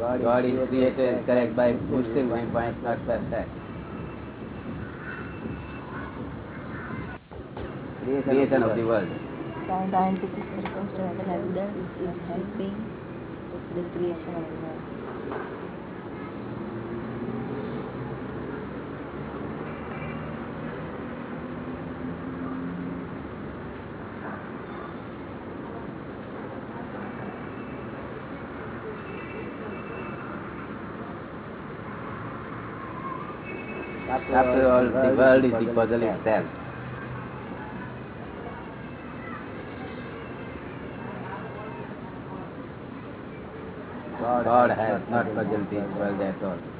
God is created correct by Muslim viewpoint, not by fact. Creation of the world. Scientific circumstantial evidence is helping the creation of the world. After all, the world is the puzzle itself. God has not puzzled this world at all.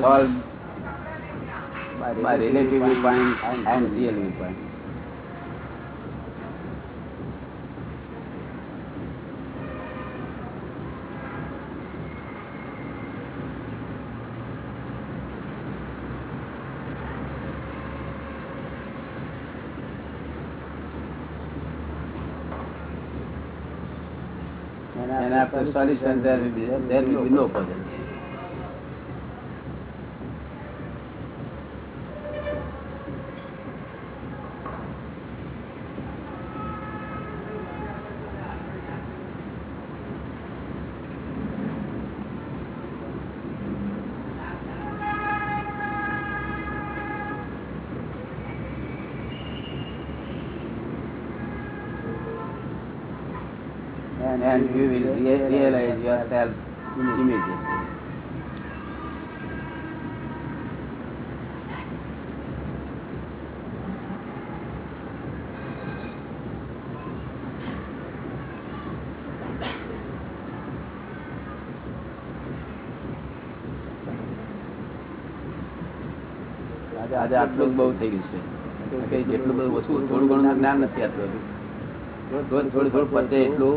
Solved by relative viewpoint and real viewpoint. And after solution, there will be, there will be no puzzle. And, and you will rea- realize yourself immediately. આજે આટલું બહુ થઈ ગયું છે જેટલું બધું ઓછું થોડું ઘણું જ્ઞાન નથી આટલું. રોજ થોડું થોડું પતે એટલું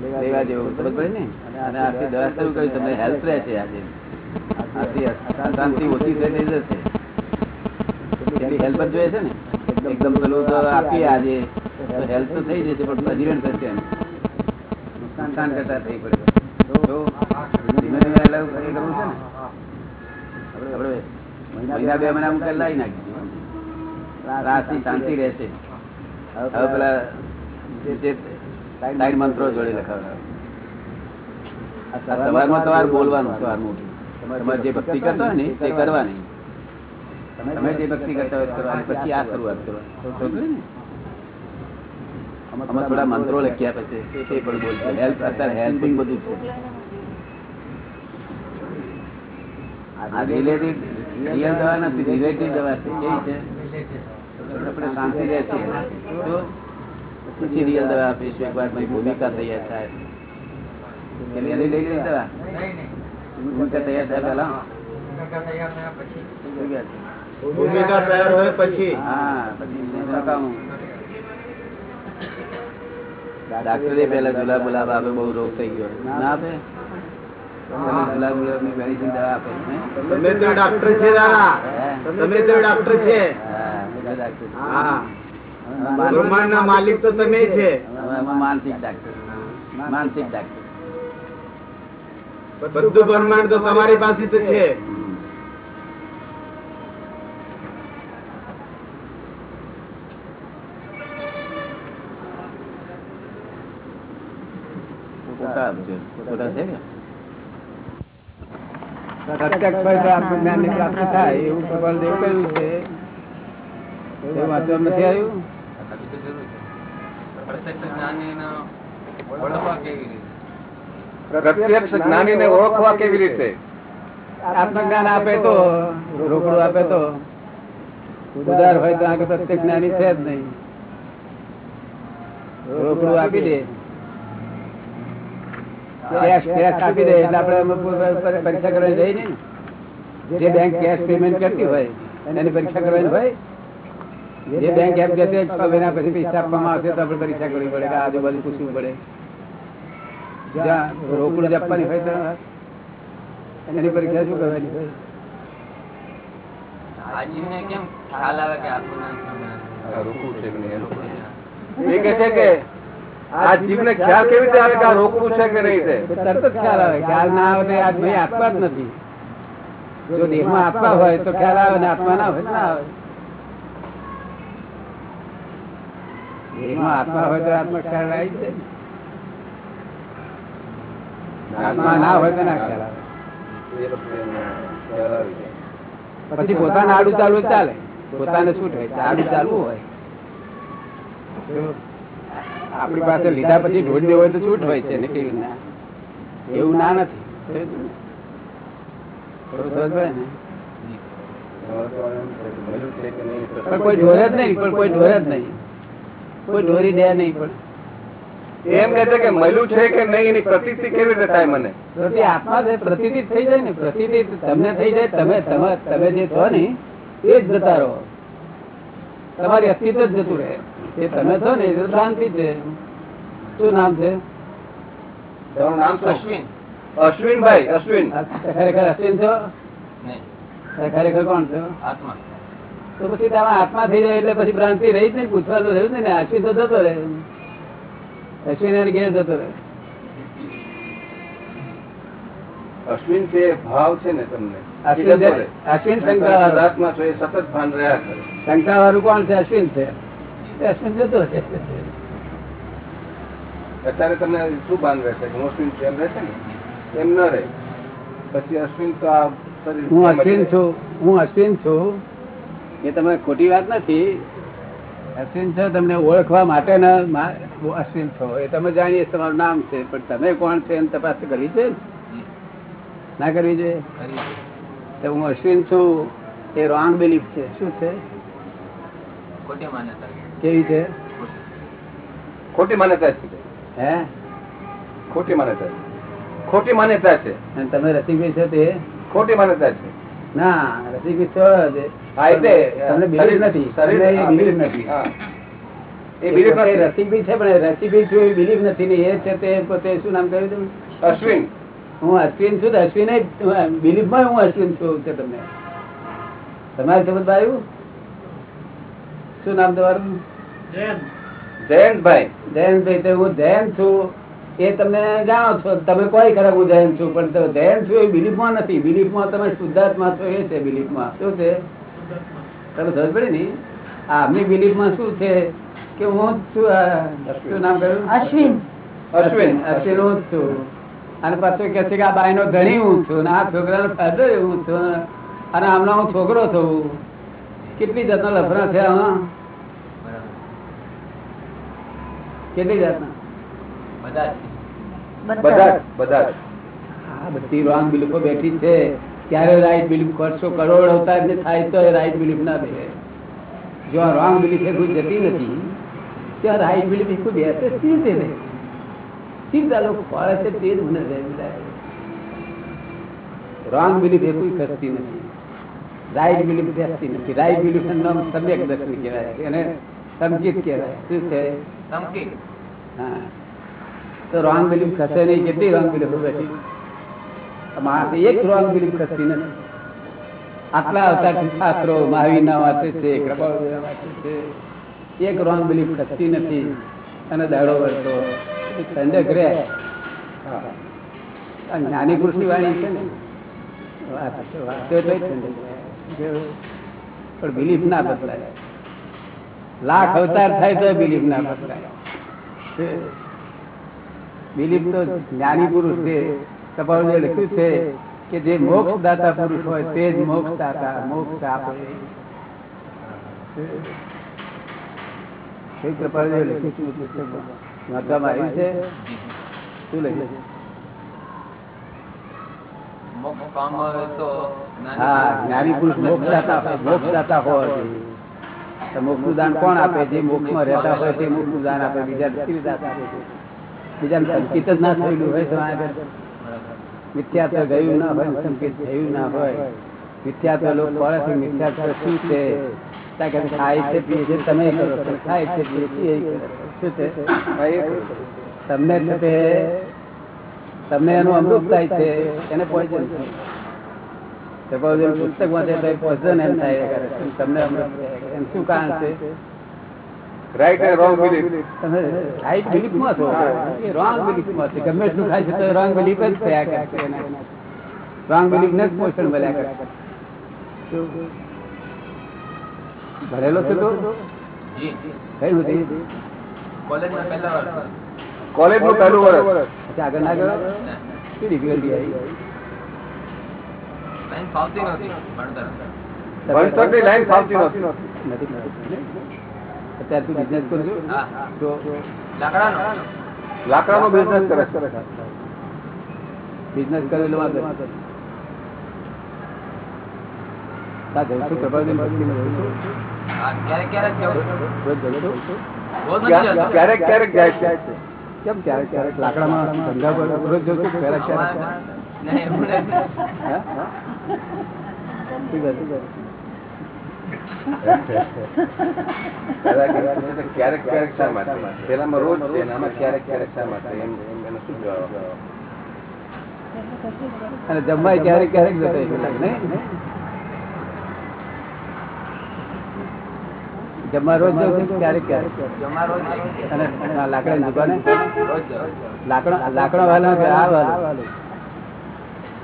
લેવા જેવું સમજ પડે ને? અને આથી દવા શરૂ કરી તમને હેલ્પ રહે છે આજે. આથી અશાંતિ ઓછી થઈ જશે એની હેલ્પ જ જોઈએ છે ને? એકદમ પેલું તો આપીએ આજે. હેલ્પ તો થઈ જશે પણ પ્રજીવન થશે. નુકસાન કરતા થઈ પડે. તો ધીમે ધીમે અલગ એ કરવું છે ને? આપણે મહિના બે મહિના મુકેલ લાવી નાખીશું રાતની શાંતિ રહેશે. હવે પેલા જે સાઈડ મંત્રો જોડે લખાવડાવે. આ સવારમાં તમારે બોલવાનું સવારમાં ઉઠી. તમારે જે ભક્તિ કરતા હોય ને તે કરવાની. તમે જે ભક્તિ કરતા હોય કરવાની. પછી આ શરૂઆત કરવાની. અમે થોડા મંત્રો લખ્યા પછી તે પણ બોલશે. હેલ્પ અત્યારે હેલ્પિંગ બધું છે. આ રિલેટિવ રિયલ દવા નથી રિલેટિવ દવા છે. કેવી છે? આપણે શાંતિ રહે છે તો પછી રિયલ દવા આપીશું એક વાર મારી ભૂમિકા તૈયાર થાય. પેલી લઈ લઈ દવા? ભૂમિકા તૈયાર થાય પેલા ભૂમિકા તૈયાર હોય પછી? હા પછી નકામું ડાક્ટરે પેલા ગુલાબ ગુલાબ આપે બહુ રોગ થઈ ગયો. ના આપે. તમે ગુલાબ ગુલાબની મેડિસિન દવા આપે. તમે તો ડોક્ટર છે દાદા. તમે તો ડોક્ટર છે. હા, બ્રહ્માંડ ના માલિક તો તમે છે. માનસિક ડાક્ટર. માનસિક ડાક્ટર. બધું બ્રહ્માંડ તો તમારી પાસે તો છે? પ્રત્યક્ષ પ્રાપ્તિ થાય એવું ભગવાન દેવ કહ્યું છે. એવું વાંચવા નથી આવ્યું? પ્રત્યક્ષ જ્ઞાનીને ઓળખવા કેવી રીતે? આત્મજ્ઞાન આપે તો રોકડું આપે તો. ઉદાર હોય તો આગળ પ્રત્યક્ષ જ્ઞાની છે જ નહીં. રોકડું આપી દે. કેશ કેશ આપી દે એટલે આપણે પરીક્ષા કરવાની જઈ ને. જે બેંક કેશ પેમેન્ટ કરતી હોય એની પરીક્ષા કરવાની હોય જે બેંક એમ કહેતી એના પછી પૈસા આપવામાં આવશે તો આપણે પરીક્ષા કરવી પડે કે આજુબાજુ પૂછવું પડે. જ્યાં રોકડું જ આપવાની હોય ત્યાં એની પરીક્ષા શું કરવાની? હોય આજીવને કેમ ખ્યાલ આવે કે આત્મજ્ઞાન જ્ઞાન? રોકવું છે કે નહીં? એ કે છે કે આ જીવને ખ્યાલ કેવી રીતે આવે કે આ રોકવું છે કે નહીં છે તરત જ ખ્યાલ આવે. ખ્યાલ ના આવે આ ભાઈ આત્મા જ નથી. જો દેહમાં આત્મા હોય તો ખ્યાલ આવે ને આપવા ના હોય ના આવે. આત્મા હોય તો આત્મા ખ્યાલ આવી ને. આત્મા ના હોય તો ના ખ્યાલ આવે. પછી પોતાને આડું ચાલવું ચાલે. પોતાને શું થાય? આડું ચાલવું હોય. આપણી પાસે લીધા પછી ઢોળી હોય તો છૂટ હોય છે ને કેવી ના એવું ના નથી. છે છે કોઈ ઢોરે જ નહીં, પણ કોઈ ઢોરે જ નહીં. કોઈ ઢોરી દે નહીં પણ. એમ કે છે કે મળ્યું છે કે નહીં એની પ્રતિતિ કેવી રીતે થાય મને? પ્રતિ આત્મા છે પ્રતિતિ થઈ જાય ને પ્રતિતિ તમને થઈ જાય તમે તમે તમે જે છો ને એ જ જતા રહો. તમારી અસ્તિત્વ જ જતું રહે. એ તમે છો ને એ તો શાંતિ છે. શું નામ છે? તમારું નામ અશ્વિન. અશ્વિનભાઈ અશ્વિન. ખરેખર અશ્વિન છો? ખરેખર કોણ છો? આત્મા. તો પછી તમે આત્મા થઈ જાય એટલે પછી ભ્રાંતિ રહી જ નહીં પૂછવાનું રહ્યું ને અશ્વિન તો જતો રહે. અશ્વિન ઘેર જતો રહે. અશ્વિન છે ભાવ છે ને તમને? અશ્વિન એ જતો છે- રહે. અશ્વિન તમે શંકર શુદ્ધાત્મા છો એ સતત ભાન રહ્યા કરે. શંકા વાળું કોણ છે? અશ્વિન છે. અશ્વિન જતો રહે. અત્યારે તમને શું ભાન રહેશે? હું અશ્વિન છું એમ રહેશે ને? એમ ન રહે. પછી અશ્વિન તો આ હું અશ્વિન છું. હું અશ્વિન છું. એ તમે ખોટી વાત નથી. અશ્વિન છો તમને ઓળખવા માટે અશ્વિન છો. એ તમે જાણીએ તમારું નામ છે પણ તમે કોણ છે એની તપાસ કરવી છે ના? કરવી જોઈએ? તો હું અશ્વિન છું એ રોંગ બિલીફ છે. શું છે? કેવી છે? ખોટી માન્યતા છે. હે? ખોટી માન્યતા છે. ખોટી માન્યતા છે. અને તમે રસિકભાઈ છો તે? ખોટી માન્યતા છે. ના રસિક છો તમને બિલીફ નથી. નથી. હા. એ બિલીફ નથી. રસિકભાઈ છે પણ રસિકભાઈ છું એ બિલીફ નથી ને એ છે તે પોતે શું નામ કહ્યું તમે? અશ્વિન. હું અશ્વિન છું અશ્વિન બિલીફમાં હું અશ્વિન છું કે તમને? તમારી સમજ આવ્યું શું નામ તમારું? જયંતભાઈ. જયંતભાઈ તો હું જૈન છું. એ તમે જાણો છો તમે કોઈ ખરાબ ઉદાહરણ છો પણ તમે છો છું એ બિલીફમાં નથી. બિલીફમાં તમે શુદ્ધાત્મા છો એ છે બિલીફમાં. શું છે? તમે સમજ પડે ને? આ આમની બિલીફમાં શું છે કે હું જ છું આ શું નામ કહ્યું અશ્વિન. અશ્વિન અશ્વિન. હું જ છું. અને પાછું કે છે કે આ બાઈનો ધણી હું છું અને આ છોકરાનો ફાધર હું છું. અને આમનો હું છોકરો છું. કેટલી જાતના લફરા છે આમાં? બરાબર. કેટલી જાતના? બધા બધા બધા બધી રોંગ બિલીફો બેઠી છે. ત્યારે રાઈટ બિલીફ કરશો કરોડ અવતાર ને થાય તો રાઈટ બિલીફ ના દે જો આ રોંગ બિલીફ એ કોઈ જતી નથી ત્યાં રાઈટ બિલીફ એ કોઈ બેસે જ નહીં સીધા લોકો ફળે છે તે જ મને રોંગ બિલીફ એ કોઈ ખસતી નથી. રાઈટ બિલીફ બેસતી નથી. રાઈટ બિલીફ નામ સમ્યક દર્શન કહેવાય એને સંકિત કહેવાય. શું છે? સંકેત હા. તો રોંગ બિલીફ ખસે નહીં, કેટલી રોંગ બિલીફ બેઠી માણસ એક રોંગ બિલીફ ખસતી નથી. આટલા અવતારથી શાસ્ત્રો મહાવીરના વાંચે છે, કૃપાળુદેવના વાંચે છે, એક રોંગ બિલીફ ખસતી નથી. અને દાડો વર્ષો ઠંડક રહે જ્ઞાની પુરુષની વાણી છે ને. પણ બિલીફ ના બદલાય. લાખ અવતાર થાય તો બિલીફ ના બદલાય. બિલીફ તો જ્ઞાની પુરુષ છે. કપાળે લખ્યું છે કે જે મોક્ષ દાતા પુરુષ હોય તે જ મોક્ષ દાતા મોક્ષ આપે. લખ્યું છે? વાંચવામાં આવ્યું છે. શું લખ્યું? મોક્ષ હા પુરુષ જ્ઞાની પુરુષ મોક્ષ દાતા હોય મોક્ષ હોવા જોઈએ તો મોક્ષનું દાન કોણ આપે? જે મોક્ષમાં રહેતા હોય તે મોક્ષનું દાન આપે બીજા દાતા આપે. બીજાને સંકેત જ ના થયેલું હોય તો મિથ્યાત્વ ગયું ના હોય, સંકેત થયું ના હોય. મિથ્યાત્વ લોકો પડે છે મિથ્યાત્વ શું છે? ખાય છે, પીએ છે, તમે ખાય છે પીએ છે એ કરો છો. શું છે. તમને છે તમને એનું અમૃત થાય છે, એને પોઈઝન છે. પુસ્તક વાંચે તો પોઈઝન એમ થાય તમને અમૃત એમ શું કારણ છે? રાઈટ એન્ડ રોંગ બિલીફ તમે રાઈટ બિલીફમાં છો? એ રોંગ બિલીફમાં છે. ગમે એટલું ખાય છે તો રોંગ બિલીફ જ થયા કરે છે રોંગ બિલીફને જ પોષણ મળ્યા કરે ભરેલો છે તો? કઈ સુધી? કોલેજમાં પહેલા વર્ષ. કોલેજનું પહેલું વર્ષ. અચ્છા આગળ ના ગયો? શું ડિફિકલ્ટી આવી? લાઈન ફાવતી નહોતી ભણતરની લાઈન ફાવતી નથી અત્યારે બિઝનેસ કરું છું? તો લાકડાનો? લાકડાનો બિઝનેસ કરે બિઝનેસ કરેલો ક્યારેક ક્યારેક જાય છે. કેમ ક્યારેક ક્યારેક લાકડામાં ધંધા પર રોજ જઉં ક્યારેક ક્યારેક. ક્યારેક ક્યારેક શા પેલામાં રોજ છે આમાં ક્યારેક ક્યારેક જમવા રોજ જમવા અને આ લાકડાની દુકાને? લાકડા લાકડા વાલા આ વાળા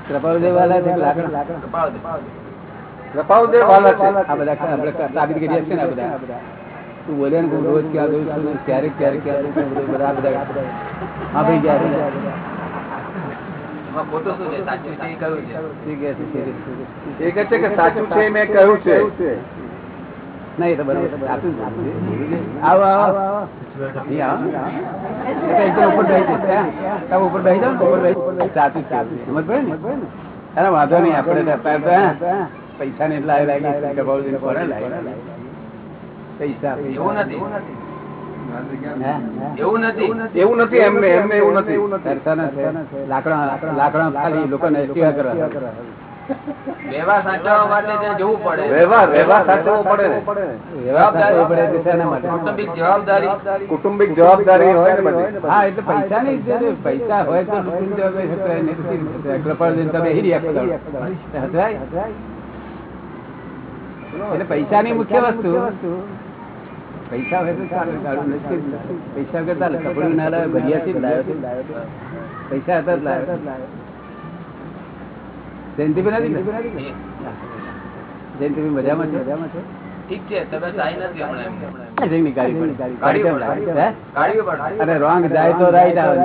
કૃપાલ વાળા લાકડા લાકડા? કપાળ દે. વાલા છે. આ બધા આપણે સાબિત કરીએ છીએ ને આ બધા. તું બોલે ને રોજ ક્યાં જઉં છું ક્યારેક ક્યારેક ક્યાં જઉં છું બધા બધા હા ભાઈ ગયા ખોટું શું છે? સાચું છે. એ કહે કે સાચું મેં કહ્યું તો બરાબર સાચું. આવો આવો. સાચું સમજ પડે ને? વાંધો નહીં આપણે પૈસા ને એટલા લાગી કપાળું કોને લાગી પૈસા. એવું નથી. એવું નથી. એમને એમને એવું નથી. લાકડા લાકડા ખાલી લોકોને કરવા વ્યવહાર સાચવવા માટે જવું પડે. વ્યવહાર વ્યવહાર સાચવવો પડે. ને વ્યવહાર સાચવવો પડે એટલે શેના માટે? કૌટુંબિક જવાબદારી. કુટુંબિક જવાબદારી હોય ને હા એટલે પૈસા નહીં પૈસા હોય તો લોકોની જવાબદારી હચવાય નહીં તો કેવી રીતે હચવાય? કૃપાળુદેવ તમે હીરી આખો પૈસા ની મુખ્ય વસ્તુ. પૈસા હોય તો ચાલે પૈસા કરતા કપડું ના લાવે ભરિયાથી લાવ્યો. પૈસા હતા જ લાવ્યો જયંતિભાઈ નથી. જયંતિભાઈ મજામાં છે? મજામાં છે ઠીક નથી રોંગ જાય તો રાઈટ આવે.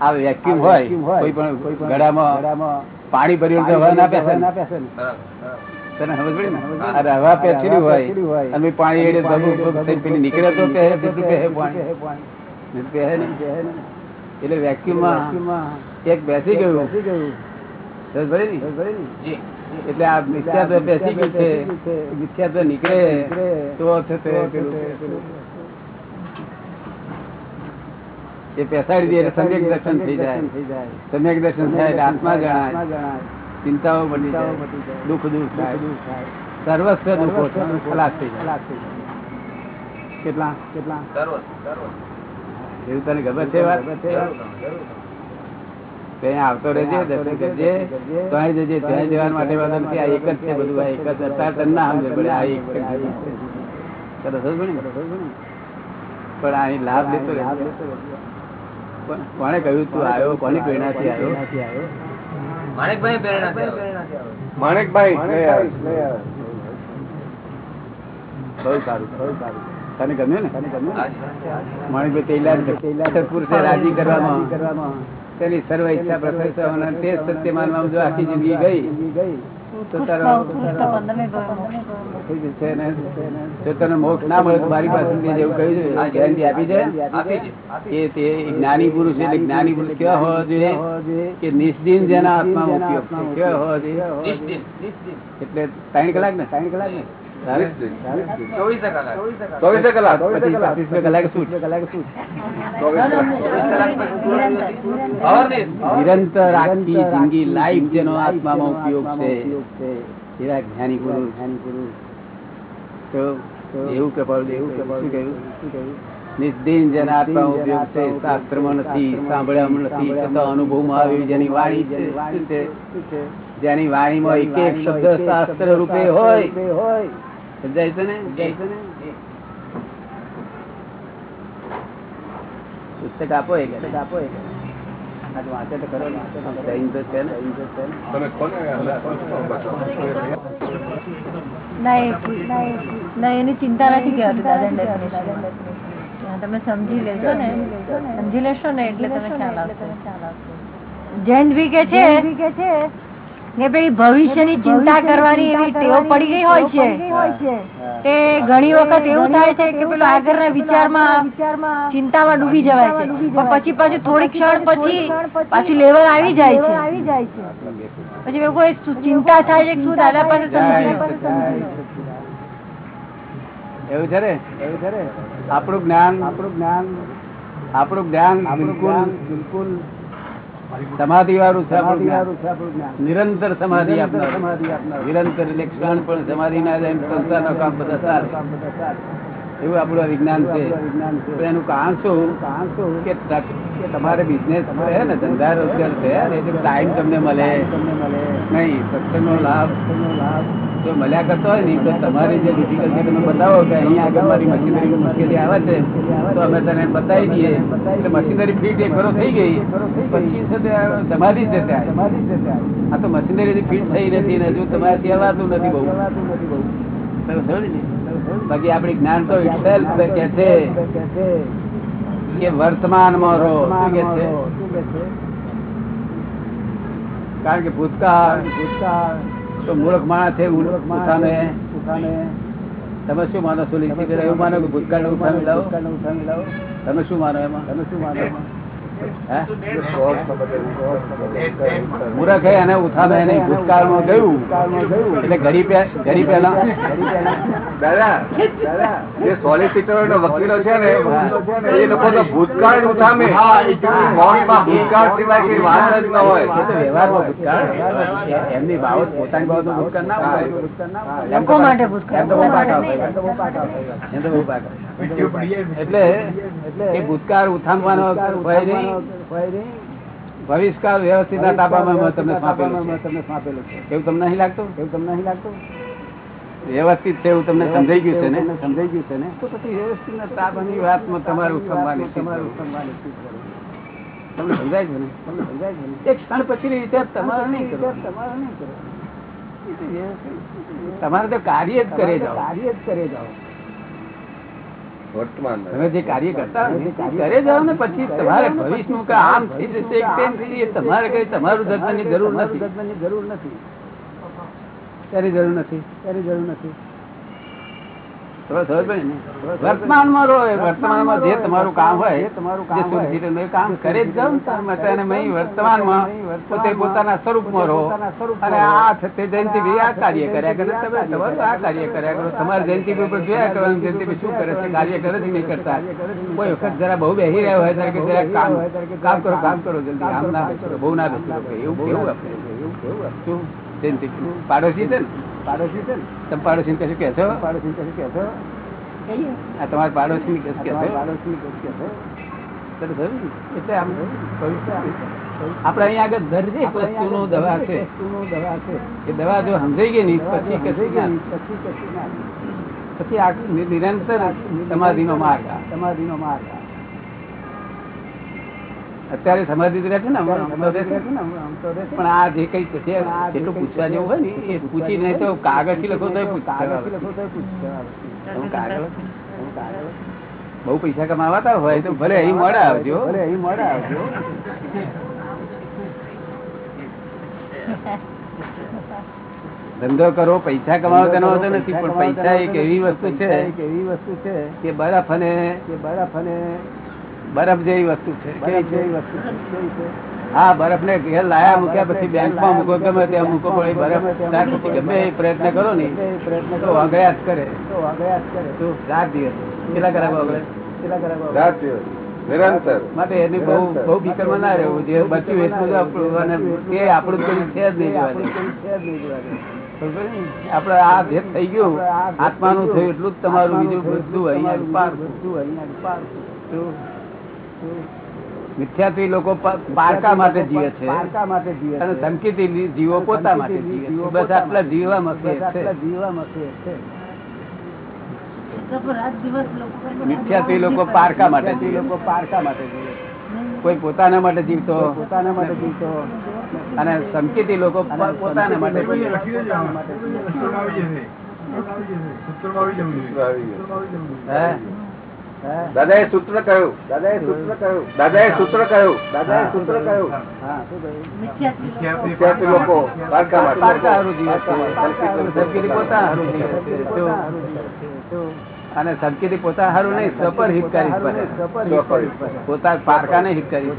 આ વેક્યુમ હોય કોઈ પણ ગળામાં પાણી ભર્યું ના પેસે બરાબર. તને સમજ પડી ને? આ હવા પેસેલી હોય. અને પાણી એડે ભગું ભગું પેલી નીકળે તો બીજું પાણી? નહીં. એટલે વેક્યુમમાં એક બેસી ગયું. સમજ પડી એટલે આ મિથ્યાત્વ બેસી ગયું છે. મિથ્યાત્વ નીકળે તો થશે એ પેસાડી દે એટલે સમ્યક દર્શન થઈ જાય. સમ્યક દર્શન થાય આત્મા જણાય. ચિંતાઓ મટી જાય. દુઃખ દુઃખ થાય. સર્વસ્વ દુઃખો ખલાસ થઈ જાય. કેટલા? કેટલા? એવું તને ખબર છે વાત? ત્યાં આવતો રહેજે દર્શન કરજે. ત્યાં જજે ત્યાં જવા માટે વાંધો નથી. આ એક જ છે બધું આ એક જ અત્યારે તને ના સમજ પડે આ એક જ છે. તને સમજ પડી ને? પણ અહીં લાભ લેતો કોણે કહ્યું તું આવ્યો? કોની પ્રેરણાથી આવ્યો? માણેકભાઈ પ્રેરણા માણેકભાઈ બહુ સારું બહુ સારું. તને ગમ્યું ને. માણિકભાઈ પુરુષે રાજી કરવામાં. તેની સર્વ ઈચ્છા પ્રસન્ન તે સત્ય માનવામાં જો આખી જિંદગી ગઈ. ખુશ તો ને? જો તને મોક્ષ ના મળે મારી પાસે જેવું કહ્યું ગેરંટી આપી છે? આપી છે. કે તે જ્ઞાની પુરુષ એટલે જ્ઞાની પુરુષ કેવા હોવા જોઈએ? કે નિષ્દિન જેના આત્મા ઉપયોગ છે. કેવા હોવા જોઈએ? એટલે ત્રણ કલાક ને? ત્રણ કલાક. ને? ચોવીસે કલાક. ચોવીસે કલાક. પચીસ. નિરંતર આખી જિંદગી લાઈફ જેનો આત્મામાં ઉપયોગ છે. એવા જ્ઞાની પુરુષ તો એવું કપાળ એવું કપાળ શું કહ્યું? નિર્દિન જેના આત્મા ઉપયોગ છે. શાસ્ત્રમાં નથી સાંભળ્યામાં નથી. છતાં અનુભવમાં આવી જેની વાણી છે. જેની વાણીમાં એક એક શબ્દ શાસ્ત્ર રૂપે હોય. સમજાય છે ને પુસ્તક આપો એક આપો એક આ તો વાંચે તો ખરો ને. સહી તો છે ને તમે કોને ના એ ના એની ચિંતા નથી કહેવાતી દાદા ડેફિનેશન તમે સમજી લેશો ને સમજી લેશો ને એટલે તમે ખ્યાલ આવશે જૈન ભી કે છે કે ભવિષ્ય ભવિષ્યની ચિંતા કરવાની એવી ટેવ પડી ગઈ હોય છે. તે ઘણી વખત એવું થાય છે કે પેલો આગળના વિચારમાં ચિંતામાં ડૂબી જવાય છે. પણ પછી પાછું થોડી ક્ષણ પછી પાછું લેવલ આવી જાય છે. પછી એવું કોઈ ચિંતા થાય છે શું દાદા પાસે એવું છે. ને એવું છે ને? આપણું જ્ઞાન આપણું જ્ઞાન આપણું જ્ઞાન બિલકુલ બિલકુલ સમાધિ વાળું છે નિરંતર સમાધિ નિરંતર એટલે ક્ષણ પણ સમાધિ ના જાય સંસ્થા નો કામ બધા ચાલે એવું આપણું વિજ્ઞાન છે. એનું કારણ શું? કે શું? કે તમારે બિઝનેસ છે ને ધંધા રોજગાર છે ને એટલે ટાઈમ તમને મળે. નહીં સત્સંગનો લાભ. જો મળ્યા કરતો હોય ને તો તમારી જે ડિફિકલ્ટી તમે બતાવો કે અહીંયા આગળ મારી મશીનરી મુશ્કેલી આવે છે તો અમે તને બતાવી દઈએ. એટલે મશીનરી ફીટ એક ફરો થઈ ગઈ પછી છે તે સમાધિ જ જતા આ તો મશીનરી ફીટ થઈ નથી ને હજુ તમારાથી અવાતું નથી બહુ? બાકી આપણી જ્ઞાન તો ઇટસેલ્ફ કે છે કે વર્તમાનમાં રહો કે છે? કારણ કે ભૂતકાળ ભૂતકાળ તો માણસ છે ઉઠાને. તમે શું માનો છો? એવું માનો કે ભૂતકાળ ઉઠાવી લાવો? તમે શું માનો એમાં? તમે શું માનો એમાં? મૂર્ખ અને ઉઠામે નહીં. ભૂતકાળમાં ગયું. એટલે ઘડી ઘડી પહેલા દાદા જે સોલિસિટર વકીલો છે ને એ લોકો તો ભૂતકાળ ઉઠામે. ભૂતકાળ સિવાય કઈ વાત જ ન હોય. વ્યવહારમાં ભૂતકાળ. એમની બાબત પોતાની બાબત ભૂતકાળ ના હોય. લોકો માટે ભૂતકાળ. પાકા. એટલે એ ભૂતકાળ ઉઠામવાનો ભય નહીં. ભવિષ્યકાળ વ્યવસ્થિત તાબામાં મેં તમને સોંપેલું છે. એવું તમને નહીં લાગતું? એવું તમને નહીં લાગતું? વ્યવસ્થિત છે એવું તમને સમજાઈ ગયું છે ને? સમજાઈ ગયું છે ને? તો પછી વ્યવસ્થિત તાબાની વાતમાં તમારું સંભાળી તમારું સંભાળી તમને સમજાય છે ને? તમને સમજાય છે ને? એક ક્ષણ પછી રીતે તમારે નહીં કરો તમારે નહીં. તમારે તો કાર્ય જ કરે જાઓ. કાર્ય જ કરે જાઓ. વર્તમાન તમે જે કાર્ય કરતા ને, જાઓ ને પછી તમારે ભવિષ્યનું આમ થઈ જશે તમારે કઈ તમારું દર્શનની જરૂર નથી. જરૂર નથી. તેની જરૂર નથી. તેની જરૂર નથી. ને? વર્તમાનમાં રહો વર્તમાનમાં જે તમારું કામ હોય તમારું કામ કામ કરે જ વર્તમાનમાં પોતે પોતાના સ્વરૂપમાં રહો. અને આ તે જયંતિભાઈ આ કાર્ય કર્યા કરે. તમે તમારું આ કાર્ય કર્યા કરો. તમારે જયંતિભાઈ ઉપર જોયા કરવાનું જયંતિભાઈ શું કરે છે કાર્ય કરે છે નહીં કરતા? કોઈ વખત જરા બહુ બેસી રહ્યા હોય ત્યારે કે જરા કામ કામ કરો કામ કરો જલ્દી. આમ ના બહુ ના બેસી એવું કેવું આપણે? શું? જયંતિભાઈ પાડોશી છે ને? પાડોશી છે ને? તમે પાડોશી કશું કે છો પાડોશી કશું કે છો આ તમારા પાડોશી ની કશું કે છો પાડોશી ની કશું કે છો. એટલે આમ આપડે અહીંયા આગળ દરેક વસ્તુનું દવા છે એ દવા જો સમજાઈ ગઈ નહીં પછી કશું ના. પછી આ નિ- નિરંતર સમાધિનો માર્ગ આ. સમાધિનો માર્ગ આ. અત્યારે સમાધિ રહે છે ને. પણ આ જે કઈ છે એટલું પૂછવા જેવું હોય ને એ પૂછી નહીં તો કાગળથી લખો તો કાગળ? બહુ પૈસા કમાવાતા હોય તો ભલે અહીં મોડા આવજો. ભલે અહીં મોડા આવજો. ધંધો કરો પૈસા કમાવો તેનો વાંધો નથી પણ પૈસા એક એવી વસ્તુ છે એવી વસ્તુ છે કે બરફ અને કે બરફ અને બરફ જેવી વસ્તુ છે હા બરફ ને ઘેર લાયા મૂક્યા પછી બેંકમાં મૂકો ગમે ત્યાં મૂકો પણ એ બરફ ગમે એ પ્રયત્ન કરો ને પ્રયત્ન કરો. વગડ્યા જ કરે. તો જ કરે. તો રાત દિવસ. કેટલા કલાક વગડે? કેટલા કલાક ચાર દિવસ. નિરંતર. માટે એની બહુ બહુ ફિકરમાં ના રહેવું જે બચ્યું એટલું જ આપણું અને તે આપણું જ છે જ નહીં જોવા દે. છે જ નહીં જોવા દે. ખબર પડી ને? આપણે આ જે થઈ ગયું. આત્માનું થયું એટલું જ તમારું બીજું બધું અહીંયા પાર બધું અહીંયા પાર મિથ્યાત્વી લોકો પારકા માટે જીવે છે. પારકા માટે જીવે અને ધમકીથી જીવો પોતા માટે જીવે બસ આટલા જીવવા મસે છે. આટલા જીવવામાં ફેર છે. મિથ્યાથી લોકો પારકા માટે જીવે લોકો પારકા માટે જીવે કોઈ પોતાના માટે જીવતો પોતાના માટે જીવતો અને સંકેતી લોકો પોતાના માટે જીવે દાદા એ સૂત્ર કહ્યું. દાદાએ સૂત્ર કહ્યું. દાદા એ સૂત્ર કહ્યું. દાદા એ સૂત્ર કહ્યું. વિદ્યાર્થી લોકો. અને સંકેતી પોતા હારું નહીં સપર હિતકારી. પોતા પારકા ને હિતકારી જ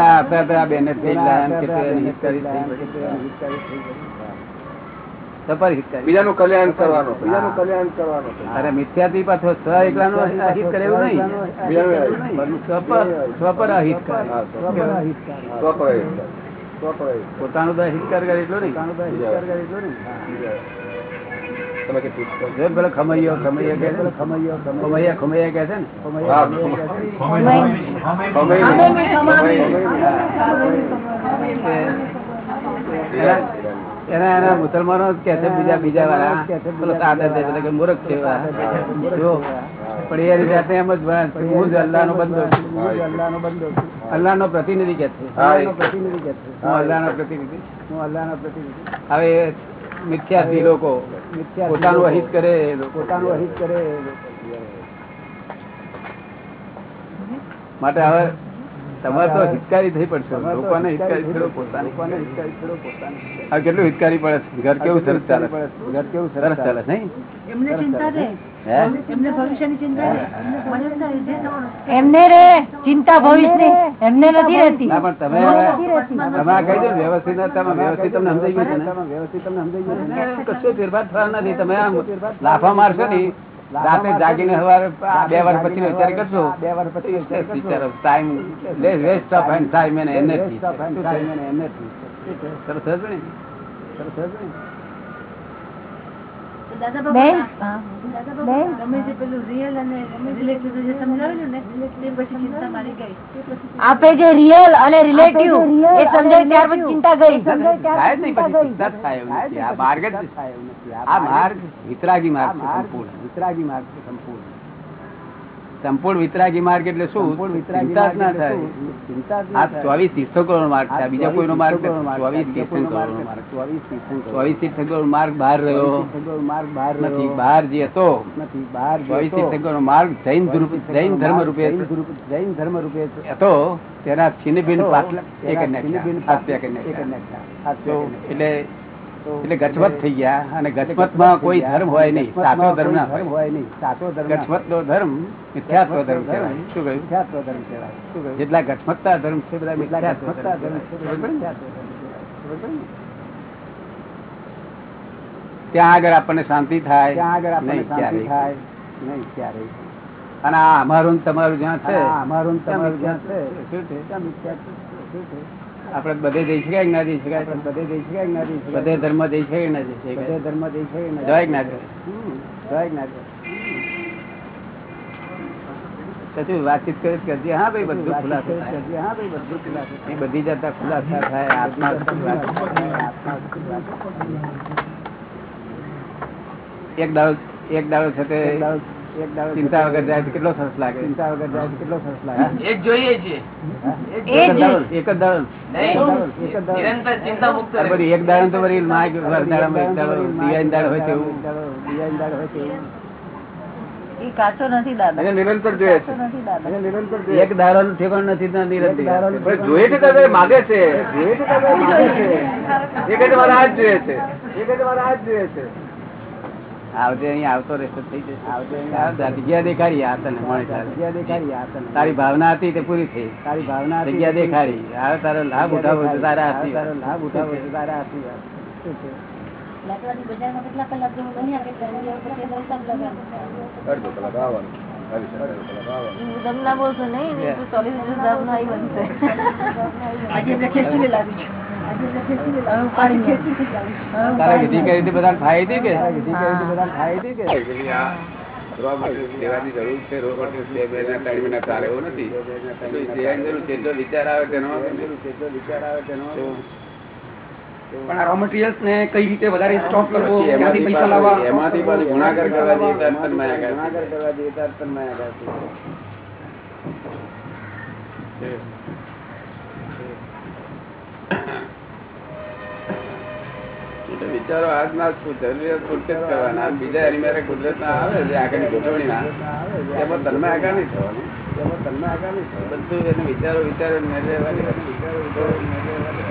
ના હતા બેને થઈ ગયા હિતકારી થઈ બીજાનું કલ્યાણ કરવાનું. બીજાનું કલ્યાણ કરવાનું. અરે મિથ્યાથી પાછો સ્વ એકલાનું અહિત કરે એવું નહીં. સ્વપર અહિત કરે. પોતાનું તો અહિત કરે એટલું નહીં. કે ખમૈયા ખમૈયા કે છે ને? ખમૈયો એના- એના મુસલમાનો કે છે બીજા બીજા વાળા. કે મૂર્ખ છે પણ એ રીતે એમ જ હું જ અલ્લાહ જ અલ્લાહનો બંદો છું. અલ્લાહનો પ્રતિનિધિ કે છે. હા, પ્રતિનિધિ. હું અલ્લાહનો પ્રતિનિધિ. હું અલ્લાહનો પ્રતિનિધિ. હવે મિથ્યા મિથ્યાથી લોકો પોતાનું અહિત કરે પોતાનું અહિત કરે. માટે હવે તમારે તો હિતકારી થઈ પડશે. લોકોને હિતકારી થયો પોતાની. હિતકારી થયો પોતાને. આ કેટલું હિતકારી પડે છે? ઘર કેવું સરસ ચાલે ઘર કેવું સરસ ચાલે છે, નહીં? એમને ચિંતા રે એમને ભવિષ્યની ચિંતા રે મને એમ થાય જે થવાનું એમને રે ચિંતા ભવિષ્યની. એમને નથી રહેતી. ના પણ તમે તમે કહી દો વ્યવસ્થિત તમે વ્યવસ્થિત તમને સમજાઈ ગયું છે તમે વ્યવસ્થિત તમને સમજાઈ ગયું કશું ફેરફાર નથી. તમે આમ લાફા મારશો ને રાતે જાગીને સવારે બે વાર પછી વિચાર કરશો. બે વાર પછી વિચાર કરશો. Time waste of and time and energy? સરસ હશે ને? સરસ હશે બેન? જે રિયલ અને રિલેટિવ જે સમજાવેલું ને તે પછી ચિંતા ગઈ. આપે જે રિયલ અને રિલેટિવ એ સમજાય ત્યાર પછી ચિંતા ગઈ. થાય પછી ચિંતા માર્ગ જ થાય. આ માર્ગ વિતરાગી માર્ગ સંપૂર્ણ વિતરાગી માર્ગ સંપૂર્ણ સંપૂર્ણ વિતરાગી માર્ગ એટલે શું ચિંતા જ ના માર્ગ થાય ચિંતા આ ચોવીસ તીર્થંકરો માર્ગ છે બીજા કોઈનો માર્ગ ચોવીસ તીર્થંકરો માર્ગ નો નથી. માર્ગ ચોવીસ તીર્થંકરો. ચોવીસ તીર્થંકરો નો માર્ગ બહાર રહ્યો માર્ગ બહાર નથી બહાર જે હતો નથી બહાર ચોવીસ તીર્થંકરો માર્ગ જૈન ધર્મ જૈન ધર્મ રૂપે જૈન ધર્મ- રૂપે હતો તેના છીનભિન્ન હતો. પાટલા એ કરી એના નાખ્યા. છીનભિન્ન હાથ પે કરી એ કરી નાખ્યા. નાખ્યા. હાથ પે તો કરી નાખ્યા. એટલે એટલે ગચમત થઈ ગયા અને એટલે ગચમતમાં કોઈ ધર્મ હોય નહીં સાચો ધર્મ ના હોય. નહીં સાચો ધર્મ ગચમત નો ધર્મ મિથ્યાત્વ ધર્મ કહેવાય. શું કહ્યું? મિથ્યાત્વ ધર્મ કહેવાય. જેટલા ગચમતતા ધર્મ છે બધા કેટલા ધર્મ છે? ત્યાં આગળ આપણને શાંતિ થાય. ત્યાં આગળ આપણને શાંતિ થાય. નહીં ક્યારે અને આ અમારું તમારું જ્યાં છે અમારું તમારું જ્યાં છે. શું છે? આપણે બધે જઈ શકાય ના જઈ શકાય? બધે જઈ શકાય ના જઈ શકાય? બધે ધર્મ જઈ શકાય ના જઈ બધે ધર્મ જઈ શકાય ના જવાય ના શકાય? જવાય? ના જવાય? વાતચીત કરી કરજે. હા ભાઈ બધું ખુલાસો કરજે. હા ભાઈ બધું ખુલાસો એ બધી જતા ખુલાસા થાય. આત્મા એક દાડો એક દાડો છે તે ચિંતા વગર જાય કેટલો સરસ લાગે? ચિંતા વગર જાય કેટલો સરસ લાગે? એક જોઈએ છે. એક જ. દળ એક જ દાડો તો વળી માગ દાડો હોય તેવું. દાડો હોય તેવું. કાચો નથી દાદા. નિરંતર જોઈએ છે. દાદા. એક દારો નું ઠેકાણું નથી નિરંતર જોઈએ છે તો માગે છે. જોઈએ છે માગે જોઈએ જોઈએ છે. આવજે અહીંયા આવતો રહેશે થઈ જશે. આવજે જગ્યા દેખાડી આ તને મળી જગ્યા દેખાડી આ તને. તારી ભાવના હતી તે પૂરી થઈ. તારી ભાવના જગ્યા દેખાડી. હવે તારો લાભ ઉઠાવો છે તારા તારો લાભ ઉઠાવો છે? તારા હાથી લાકડાની બજારમાં કેટલા કલાક તમને બોલશો નહીં નો આવી બનશે. આજે લાવી જરૂર વિચાર આવે તેનો વિચાર આવે તેનો પણ આ રો મટીરિયલ્સ ને કઈ રીતે વધારે સ્ટોક કરવો ક્યાંથી એમાંથી પૈસા લાવવા? એમાંથી પાછું ગુણાકાર કરવા જઈએ માયા કરે ગુણાકાર કરવા જઈએ ત્યારે તન્માયાકાર માયા કરે વિચારો આજના જરૂરિયાત પૂરતી જ કરવાના. બીજા એની મેરે કુદરત ના આવે છે આગળની ગોઠવણી ના એમાં તન્માયાકાર નહીં થવાનું. એમાં તન્માયાકાર નહીં થવાનું. બધું એને વિચારો વિચારો મેળવે વિચારો વિચારો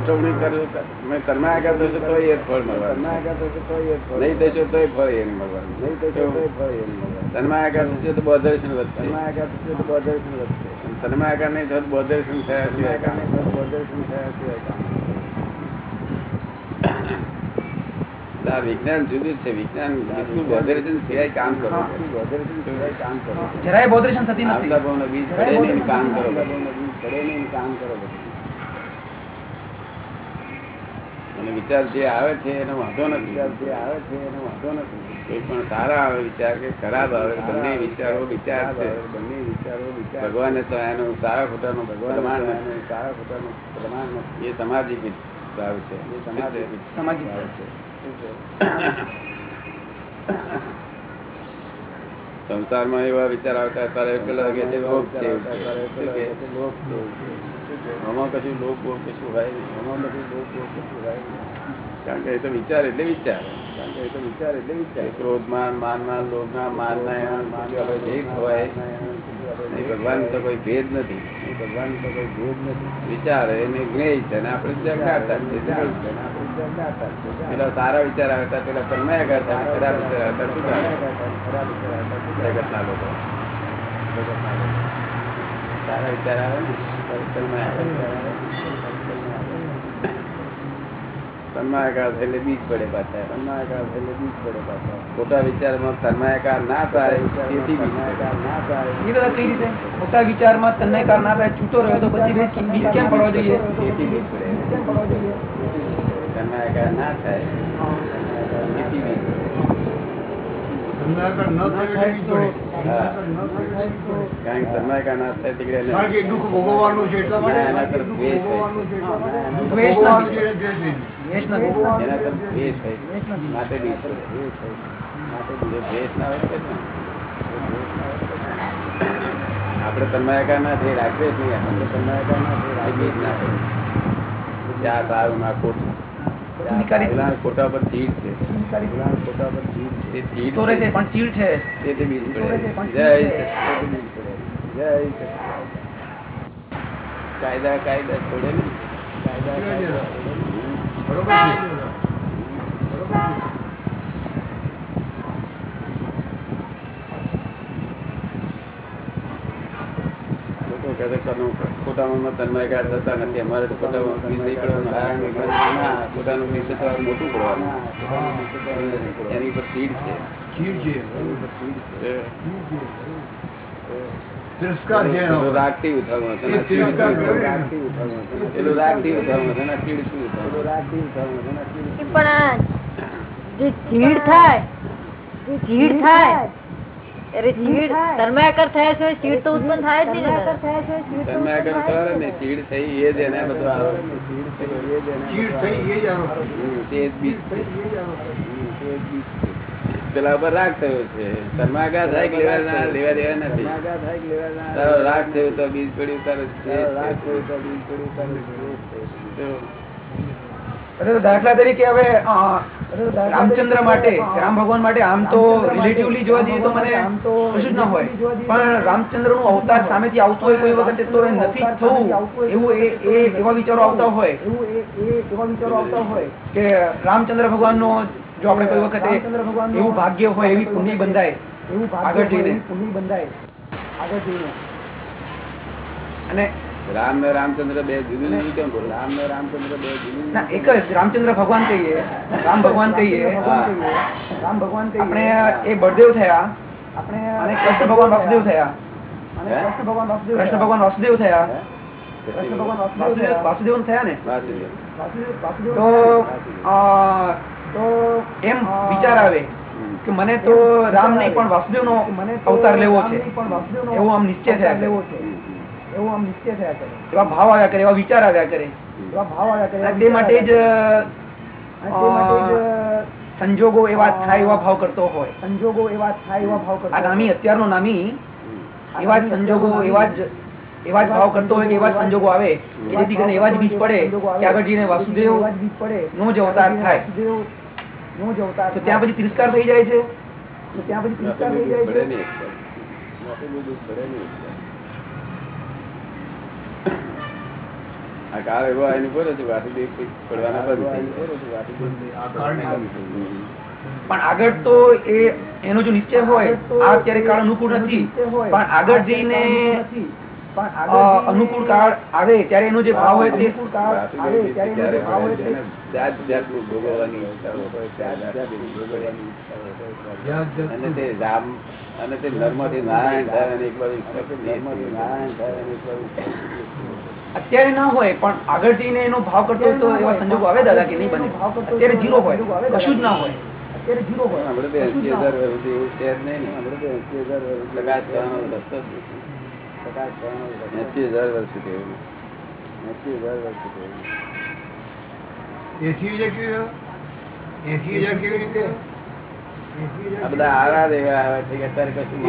ગોઠવણી કરો તમે આગળ થશો તો એ ફળ મળવાનું તન્માયાકાર થશે તો એ ફળ. નહીં થશો તો ફળ એ મળવાનું નહીં થશે તોય ફળ એ મળવાનું. તન્માયાકાર થશે તો બોધર્શન વધશે તન્માયાકાર થશે તો બોધર્શન વધશે. તન્માયાકાર નહીં થશે તો બોધર્શન થયા સિવાય કામ નહીં તો બોધર્શન થયા સિવાય કામ નહીં. આ વિજ્ઞાન જુદું જ છે વિજ્ઞાન બિલકુલ બોધર્શન સિવાય કામ કરો બોધરેશન સિવાય કામ કરો. જરાય બોધરેશન થતી નથી નહીં કામ કરો નહીં કામ કરો બધું. અને વિચાર જે આવે છે એનો વાંધો નથી. વિચાર જે આવે છે એનો વાંધો નથી. કોઈ પણ સારા આવે વિચાર કે ખરાબ આવે. બંને વિચારો વિચાર છે. બંને વિચારો વિચાર ભગવાને તો એનો સારા ખોટાનો ભગવાન સારા ખોટાનું પ્રમાણ નથી. એ સામાજિક ભાવ છે. એ સમાધિ સામાજિક ભાવ છે. સંસારમાં એવા વિચાર આવતા ત્યારે પેલા કે? લોભ છે. આમાં કશું લોક બોભ કશું હોય નહીં. આમાં બધું લોક બોભ કશું હોય નહીં. કારણ કે એ તો વિચાર એટલે વિચાર. કારણ કે એ તો વિચાર એટલે વિચાર. ક્રોધમાન માનમાન લોભના માનના આપણે ભેદ હોય. એ ભગવાન તો કોઈ ભેદ નથી. ભગવાન તો કોઈ ભેદ નથી. વિચાર એને જ્ઞેય છે અને આપણે જગાડતા. પેલા સારા વિચાર આવતા પેલા પરમાયા કરતા ખરાબ વિચાર આવતા શું ખરાબ વિચાર આવતા શું કરે? જગતના લોકો. સારા વિચાર આવે ને તો તન્માયાકાર તન્માયાકાર થાય એટલે બીજ પડે પાછા તન્માયાકાર થઈને બીજ પડે પાછા. ખોટા વિચારમાં તન્માયાકાર ના થાય તેથી બીજ તન્માયાકાર પડે. ના થાય. એ દાદા કઈ રીતે મોટા વિચારમાં તન્મયકાર ના થાય છૂટો રહ્યો તો પછી બીજ બીજ કેમ પડવો જોઈએ તેથી બીજ પડે કેમ પડવો જોઈએ? તન્માયાકાર ના થાય તેથી બીજ પડે. તન્માયાકાર ન થાય એટલે બીજ પડે. હા. તન્માયાકાર ન થાય એટલે બીજ પડે. કારણ કે તન્માયાકાર ના થાય દુઃખ ભોગવવાનું છે એટલા માટે. એના તરફ દ્વેષ હોય માટે દ્વેષ માટે બીજ જો દ્વેષ ના. હોય જ. આપણે તન્માયાકાર ના. થઈ રાખીએ જ આપણે તન્માયાકાર ના થઈ આ બીજ ના ચાર સારું ના ખોટું નિકારી પેલા ખોટા પર ચીડ છે નિકારી ગુલામ ખોટા પર જીવ છે. તે ચીડ તો રહે છે પણ ચીડ છે તેથી બીજ તો રહે છે પડે પણ જય ચીડ છે. સચિદાનંદ. બીજ પડે. જય સચિદાનંદ. કાયદા કાયદા છોડે નહીં કાયદા કાયદા. બરોબર છે બરોબર છે લોકો કહે છે કે અમે ખોટામાં તન્માયકાર થતા નથી. અમારે તો ખોટામાં બીજ નીકળવાનું હારણ નીકળવાનું ના ખોટાનું બીજ થવાનું મોટું પડવાનું એની પર સીડ છે. રાગથી. પેલું છે. ને ચીડ. પણ જે ચીડ થાય જે ચીડ થાય. અરે ચીડ તન્માયાકાર થયા. છે ચીડ તો ઉત્પન્ન થાય જ નહીં. તન્માયાકાર થવાને ને ચીડ થઈ એ જ એને બધું આવે એને થઈ એ જ છે. પેલા ઉપર રાગ થયો છે. તન્માયાકાર થાય કે લેવા લેવા દેવા નથી. તન્માયાકાર થાય કે લેવા ના તારો રાગ થયો તો બીજ પડ્યું તારો રાગ થયો તો બીજ પડ્યું, તારો દ્વેષ થયો. થયો. એટલે તો દાખલા તરીકે હવે રામચંદ્ર માટે રામ ભગવાન માટે આમ તો રિલેટિવલી જોવા જઈએ તો મને કશું જ ના હોય. પણ રામચંદ્રનું અવતાર સામેથી આવતું હોય કોઈ વખતે તો નથી થવું. એવું એ એવા વિચારો આવતા હોય. એવું એ એ એવા વિચારો આવતા હોય. કે રામચંદ્ર ભગવાન નો જો આપણે કોઈ વખતે એવું ભાગ્ય હોય એવી પુણ્ય બંધાય. એવું આગળ જઈને. પુણ્ય બંધાય. આગળ જઈને. અને રામ ને રામચંદ્ર બે જુદી નહીં કેમ બોલ? રામ ને રામચંદ્ર બે જુદી ના એક જ રામચંદ્ર ભગવાન કહીએ. રામ ભગવાન કહીએ. રામ ભગવાન આપણે એ બળદેવ થયા. આપણે અને કૃષ્ણ ભગવાન વસુદેવ થયા. અને કૃષ્ણ ભગવાન વસુદેવ કૃષ્ણ ભગવાન વસુદેવ થયા? કૃષ્ણ ભગવાન વાસુદેવ વાસુદેવ થયા. ને? તો તો એમ વિચાર આવે કે મને તો રામ નહીં પણ વાસુદેવ નો અવતાર લેવો છે. એવો આમ નિશ્ચય થયા લેવો છે. એવો આમ નિશ્ચય થયા કરે. એવા ભાવ આવ્યા કરે એવા વિચાર આવ્યા કરે. એવા ભાવ આવ્યા કરે તે માટે જ સંજોગો એવા થાય એવા ભાવ કરતો હોય. સંજોગો એવા થાય એવા ભાવ કરતો આ નામી અત્યારનો નામી એવા જ સંજોગો એવા જ એવા જ ભાવ કરતો હોય કે એવા સંજોગો આવે કે જેથી કરીને એવા જ બીજ પડે કે આગળ જઈને વાસુદેવ નો જ અવતાર થાય. તો ત્યાં પછી તિરસ્કાર થઈ જાય છે? તો ત્યાં પછી તિરસ્કાર થઈ જાય છે નહીં એકવાર. મોટું બધું પડે નહીં એકવાર. આ કાળ એવો આવીને બોલે છે વાસુદેવ પડવાના બંધ થઈ ગયા. આ કાળના હમ. પણ આગળ તો એ એનો જો નિશ્ચય હોય આ અત્યારે કાળ અનુકૂળ નથી પણ આગળ જઈને અનુકૂળ કાળ આવે ત્યારે એનો જે ભાવ હોય તે જાત જાતનું ભોગવવાની. અને તે રામ અને તે નર્મથી નારાયણ થાય અને એક બાજુ નર્મથી નારાયણ થાય અને એક બાજુ અત્યારે ના હોય પણ આગળ જઈને એનો ભાવ કરતો હોય તો એવા સંજોગો આવે દાદા કે નહીં બને અત્યારે જીરો હોય કશું જ ના હોય અત્યારે જીરો હોય હમણાં તો એંસી હજાર વર્ષ સુધી એવું છે જ નહીં ને. હમણાં તો એંસી હજાર પ્રકાશ થવાનો રસ્તો જ નથી. પ્રકાશ. હજાર વર્ષ સુધી એવું. એંસી હજાર વર્ષ સુધી એવું. એસી હજાર કેવી? એસી હજાર કેવી રીતે? બધા આરા દેવા આવે છે અત્યારે કશું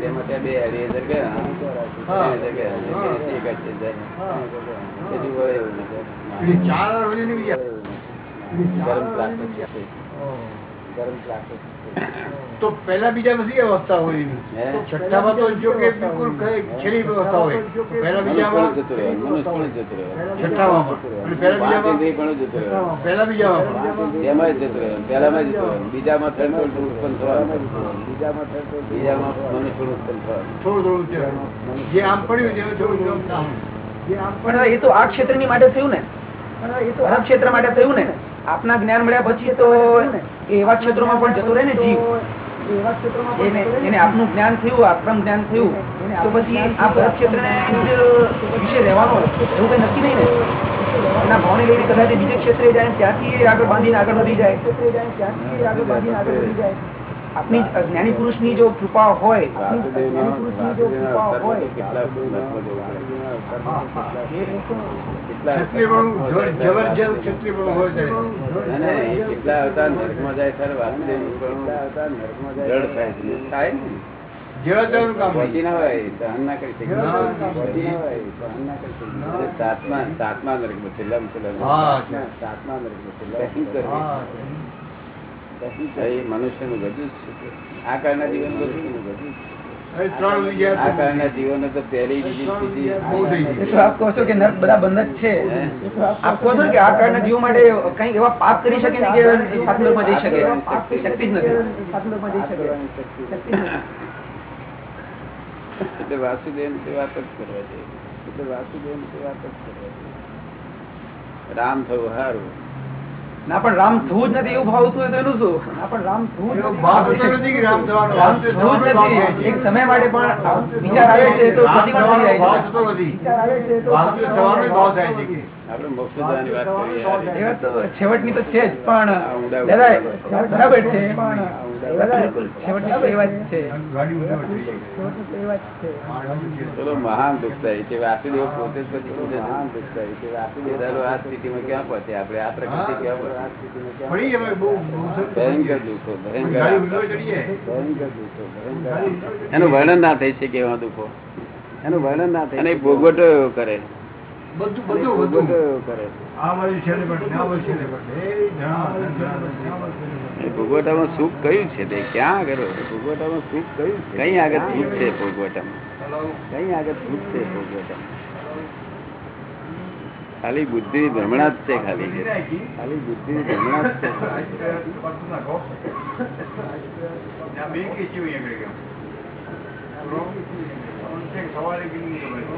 તેમાં ત્યાં બે અઢી હજાર ગયા. એક હજાર. ગરમ પ્લાસ્ટિક ગરમ પ્લાસ્ટિક. તો પહેલા બીજા બધી અવસ્થા હોય એની. છઠ્ઠામાં તો જો કે બિલકુલ છેલ્લી અવસ્થા હોય પહેલા બીજામાં. મનુષ્ય પણ જતું રહે. છઠ્ઠામાં પહેલા બીજામાં પહેલા બીજામાં જ જતું રહે. પહેલામાં જતો જતું રહે. બીજામાં થર્ડ ઉત્પન્ન થવાનું. બીજામાં third બીજામાં મનુષ્ય ઉત્પન્ન થવાનું. થોડું થોડું છે. જે આમ પડ્યું છે થોડું થોડું આમ. એ તો આ ક્ષેત્રની માટે થયું ને એ તો આ ક્ષેત્ર માટે થયું ને આપના જ્ઞાન મળ્યા પછી તો એવા ક્ષેત્રોમાં પણ જતો રહે ને જીવ. એને આપનું જ્ઞાન થયું આક્રમ જ્ઞાન થયું. તો પછી આ ભરત ક્ષેત્રને વિશે રહેવાનો એવું કઈ નક્કી નહીં ને. એના ભાવને લઈને કદાચ બીજે ક્ષેત્રે જાય ત્યાંથી આગળ બાંધીને આગળ વધી જાય. આપની જ્ઞાની બાંધીને આગળ વધી હોય વાસુદેવનો- જ્ઞાની પુરુષની જો ક્ષત્રિયપણું હોય કેટલા અવતાર નર્કમાં જાય થાય શકે. અને સાતમા સાતમા નરકમાં છેલ્લામાં છેલ્લા. સાતમા છેલ્લા શું કરવું? હા. એ મનુષ્યનું ગજું જ છે. આ કાળના જીવન મનુષ્યનું ગજું જ છે. હવે ત્રણ વધી ગયા આ કાળના જીવનો તો પહેલી બીજી ત્રીજી બહુ થઈ ગઈ. એ તો આપ કહો છો કે નર્ક બધા બંધ જ છે. આપ કહો છો કે આ કાળના જીવો માટે કઈ એવા પાપ કરી શકે ને કે સાતલોકમાં જઈ શકે? શક્તિ જ નથી. સાતલોકમાં જઈ શકે. શક્તિ જ નથી. એટલે વાસુદેવ તે વાત જ કરવા જોઈએ. એટલે વાસુદેવ તે વાત જ કરવા જોઈએ. રામ થવું સારું ના પણ રામ થવું જ નથી એવું ભાવતું હોય તો એનું શું? ના પણ રામ થવું નથી. રામ. થવું નથી. એક સમય માટે પણ વિચાર આવે છે તો વિચાર આવે છે તો છે મોક્ષ જવાની વાત કરીએ છેવટની તો છે જ પણ દાદા બરાબર છેવટની તો એ વાત. ચલો મહાન દુઃખદાયી વાસુદેવ પોતે જ પછી. મહાન દુઃખદાયી છે. વાસુદેવ આ સ્થિતિમાં ક્યાં પહોંચે? આપણે આ પ્રકૃતિ ક્યાં ભયંકર દુઃખો ભયંકર. ભયંકર દુઃખો ભયંકર એનું વર્ણન ના થઈ શકે એવા દુઃખો? એનું વર્ણન ના થાય અને ભોગવટો એવો કરે. બધું બધું બધું. કરે ભોગવટામાં સુખ કયું છે તે? ક્યાં આગળ ભોગવટામાં સુખ કયું છે? કઈ આગળ સુખ છે ભોગવટામાં? કઈ આગળ સુખ છે ભોગવટામાં? ખાલી બુદ્ધિ ભ્રમણા જ છે ખાલી. ખાલી બુદ્ધિ ભ્રમણા જ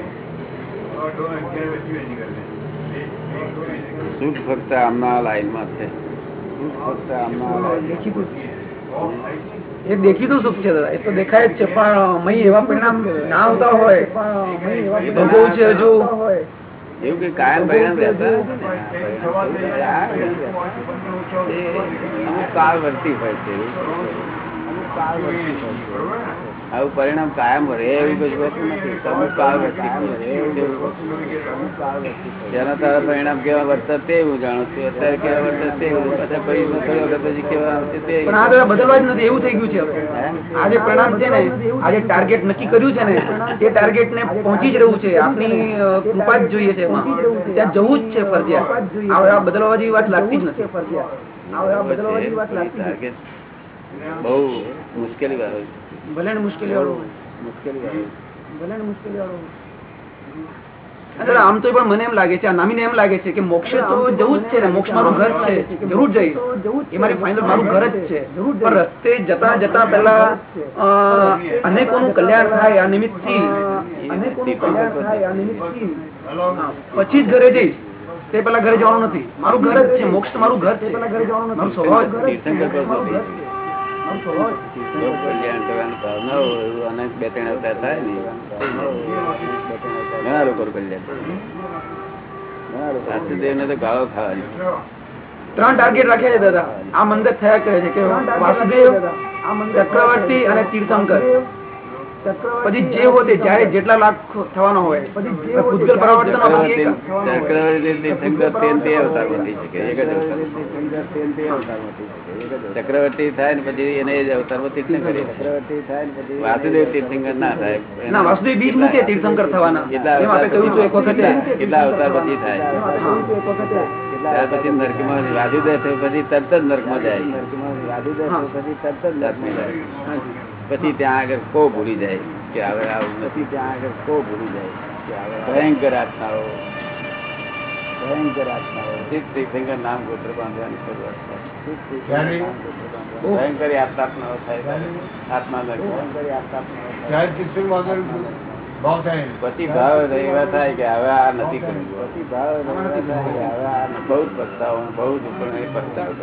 છે. સુખ ફક્ત આમના લાઈનમાં છે. સુખ ફક્ત આમના લાઈનમાં એ દેખીતું સુખ છે દાદા. એ તો દેખાય જ છે પણ મય એવા પરિણામ ના આવતા હોય. ભોગવવું છે હજુ. એવું કે કાયમ પરિણામ રહેતા કાળ વર્તી હોય છે અમુક કાળ વર્તી હોય છે. આવું પરિણામ કાયમ રહે એવું કઈ વસ્તુ નથી. અમુક હોય છે. જેના તારા પરિણામ કેવા વર્તે તે હું જાણું છું. અત્યારે કેવા વર્તે તે હું. બધા થોડી વખત પછી કેવા આવશે તે બદલવા જ નથી. એવું થઈ ગયું છે આજે આ પરિણામ છે ને આજે ટાર્ગેટ નક્કી કર્યું છે ને તે ટાર્ગેટ ને પહોંચી જ રહ્યું છે. આપની કૃપા જ જોઈએ છે ત્યાં જવું જ છે ફરજિયાત. આ આ બદલવા જેવી વાત લાગતી જ નથી. ટાર્ગેટ બહુ મુશ્કેલી છે. ભલે મુશ્કેલી વાળું મુશ્કેલી વાળો ભલે મુશ્કેલી વાળું આમ તો પણ મને એમ લાગે છે આ નામીને એમ લાગે છે કે મોક્ષ તો જવું જ છે ને મોક્ષ મારું ઘર છે જરૂર જઈશ. એ મારી ફાઇનલ મારું ઘર જ છે. પણ રસ્તે જતા જતા પહેલા અ, અનેકોનું કલ્યાણ થાય આ નિમિત્તથી. પછી જ ઘરે જઈશ. તે પેલા ઘરે જવાનું નથી. મારું ઘર જ છે મોક્ષ મારું ઘર છે. પેલા ઘરે જ છે. તીર્થંકર પર મારું ઘર નથી. મારું સ્વભાવ બે ત્રણ ત્રણ ટાર્ગેટ રાખ્યા છે દાદા. આ મંદિર થયા કરે છે કે વાસુદેવ, ચક્રવર્તી અને તીર્થંકર. પછી જે હોય તે જ્યારે જેટલા લાખ થવાનો હોય. પૂતગલ પરાવર્તન ચક્રવર્તી થાય ને પછી એને જ અવતારમાં તીર્થંકર ચક્રવર્તી થાય ને પછી વાસુદેવ તીર્થંકર ના થાય. ના વાસુદેવ બીજ મૂકે તીર્થંકર થવાના. કેટલા એમ કહ્યું હતું એક વખતે કેટલા અવતાર પછી થાય. ત્યાર પછી નરકમાં વાસુદેવ પછી તરત જ નરકમાં જાય. પછી તરત જ નરકમાં જાય. પછી ત્યાં આગળ કો ભૂલી જાય કે હવે આવું નથી. ત્યાં આગળ કો ભૂલી જાય કે હવે ભયંકર આત્માઓ. ભયંકર આત્માઓ. તીર્થંકર નામ ગોત્ર બાંધવાની શરૂઆત થાય. ભયંકરી ભયંકર આત્માઓ થાય. આત્મા ભયંકર આત્માઓ પછી ભાવ એવા થાય કે હવે આ નથી કરવું. પછી ભાવ હવે બહુ જ પસ્તાવો બહુ જ ઉપર એ પસ્તાવો જ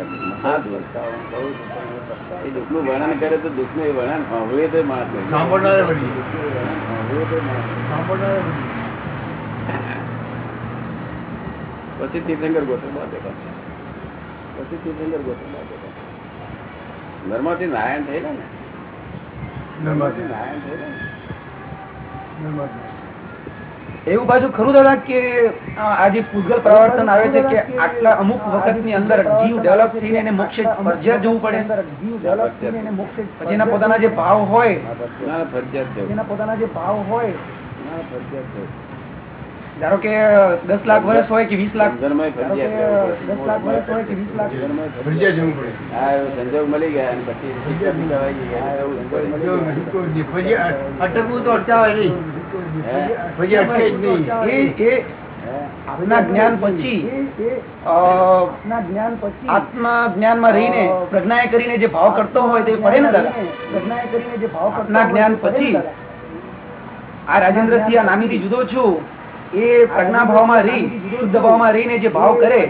પસ્તાવો બહુ જ ઉપર એ દુઃખનું વર્ણન કરે તો દુઃખનું એ વર્ણન સાંભળીએ તો માણસ. પછી તીર્થંકર ગોત્ર બાંધે પછી તીર્થંકર નારાયણ થયેલા ને? નર્મદાથી નારાયણ થયેલા ને? એવું પાછું ખરું દાદા કે આ જે પૂતગલ પ્રવર્તન આવે છે કે આટલા અમુક વખતની અંદર જીવ ડેવલપ થઈને એને મોક્ષે ફરજિયાત જવું પડે પછી એના પોતાના જે ભાવ હોય જવું. એના પોતાના જે ભાવ હોય ફરજિયાત જવું. ધારો કે દસ લાખ વર્ષ હોય કે વીસ લાખ પડે. દસ લાખ વર્ષ હોય કે વીસ લાખ. પડે. સંજોગ મળી ગયા અને પછી અટકવું તો અટકાવે નહીં. આપના જ્ઞાન પછી આત્મા જ્ઞાનમાં રહીને પ્રજ્ઞાએ કરીને જે ભાવ કરતો હોય તે ફરે ને દાદા? આપના જ્ઞાન પછી આ રાજેન્દ્ર સિંહ આ નામીથી જુદો છું. એ પ્રજ્ઞા ભાવમાં રહી શુદ્ધ ભાવમાં રહીને જે ભાવ કરે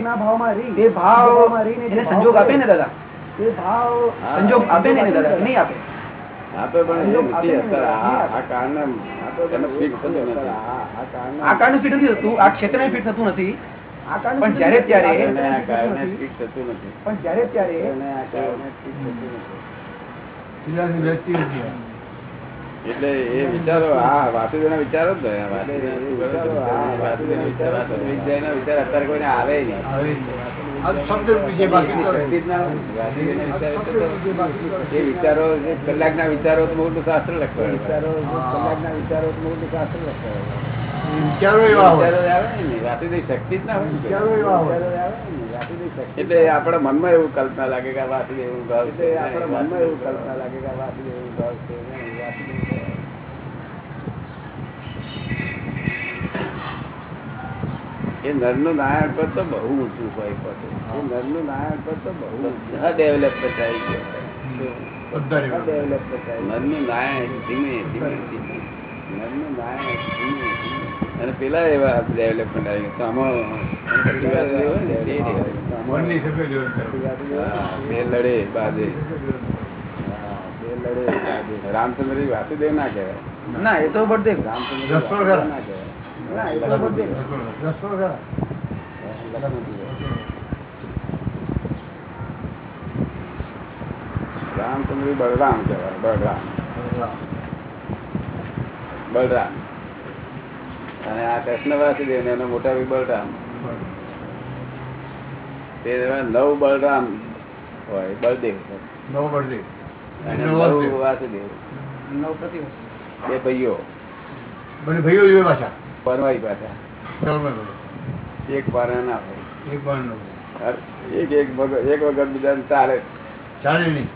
એ ભાવ એને સંજોગ આપે ને દાદા? સંજોગ આપે ને દાદા નહીં આપે? આપે પણ એ નથી એટલે એ વિચારો આ વાસુદેવના વિચારો જ. વાસુદેવના વિચારો, અત્યારે કોઈને આવે નહીં. એ વિચારો કલાકના વિચારો તો મોટું શાસ્ત્ર લખવાનું. વિચારો કલાકના વિચારો તો મોટું શાસ્ત્ર શક્તિ. એટલે આપડા મનમાં એવું કલ્પના લાગે કે વાસુદેવ એવું ભાવ છે આપણા મનમાં એવું કલ્પના લાગે કે વાસુદેવ એવું ભાવ છે નહીં, વાસુદેવ એવું ભાવ. એ નરનું નારાયણ પદ તો બહુ ઊંચું હોય પદ એ નરનું નારાયણ પદ તો બહુ બધા ડેવલપ થઈ ગયો ડેવલપ નરનું નારાયણ ધીમે ધીમે ધીમે. નરનું નારાયણ ધીમે ધીમે. અને પેલા એવા ડેવલપમેન્ટ આવી ગયા બે લડે બાજે. રામચંદ્ર વાસુદેવ ના કહેવાય. ના એ તો બળદેવ રામચંદ્ર. ના કહેવાય. રામચંદ્ર બળરામ કહેવાય બળરામ. બળરામ. અને આ કૃષ્ણ વાસુદેવ ને એનો મોટા ભાઈ બલરામ તે નવ બલરામ હોય બળદેવ. નવ બળદેવ. બે ભાઈઓ. બંને ભાઈઓ જોઈએ પાછા? પરવાઈ પાછા. એક પારા ના હોય. એક નો. એક એક વગર એક વગર બીજા ચાલે. ચાલે નહીં.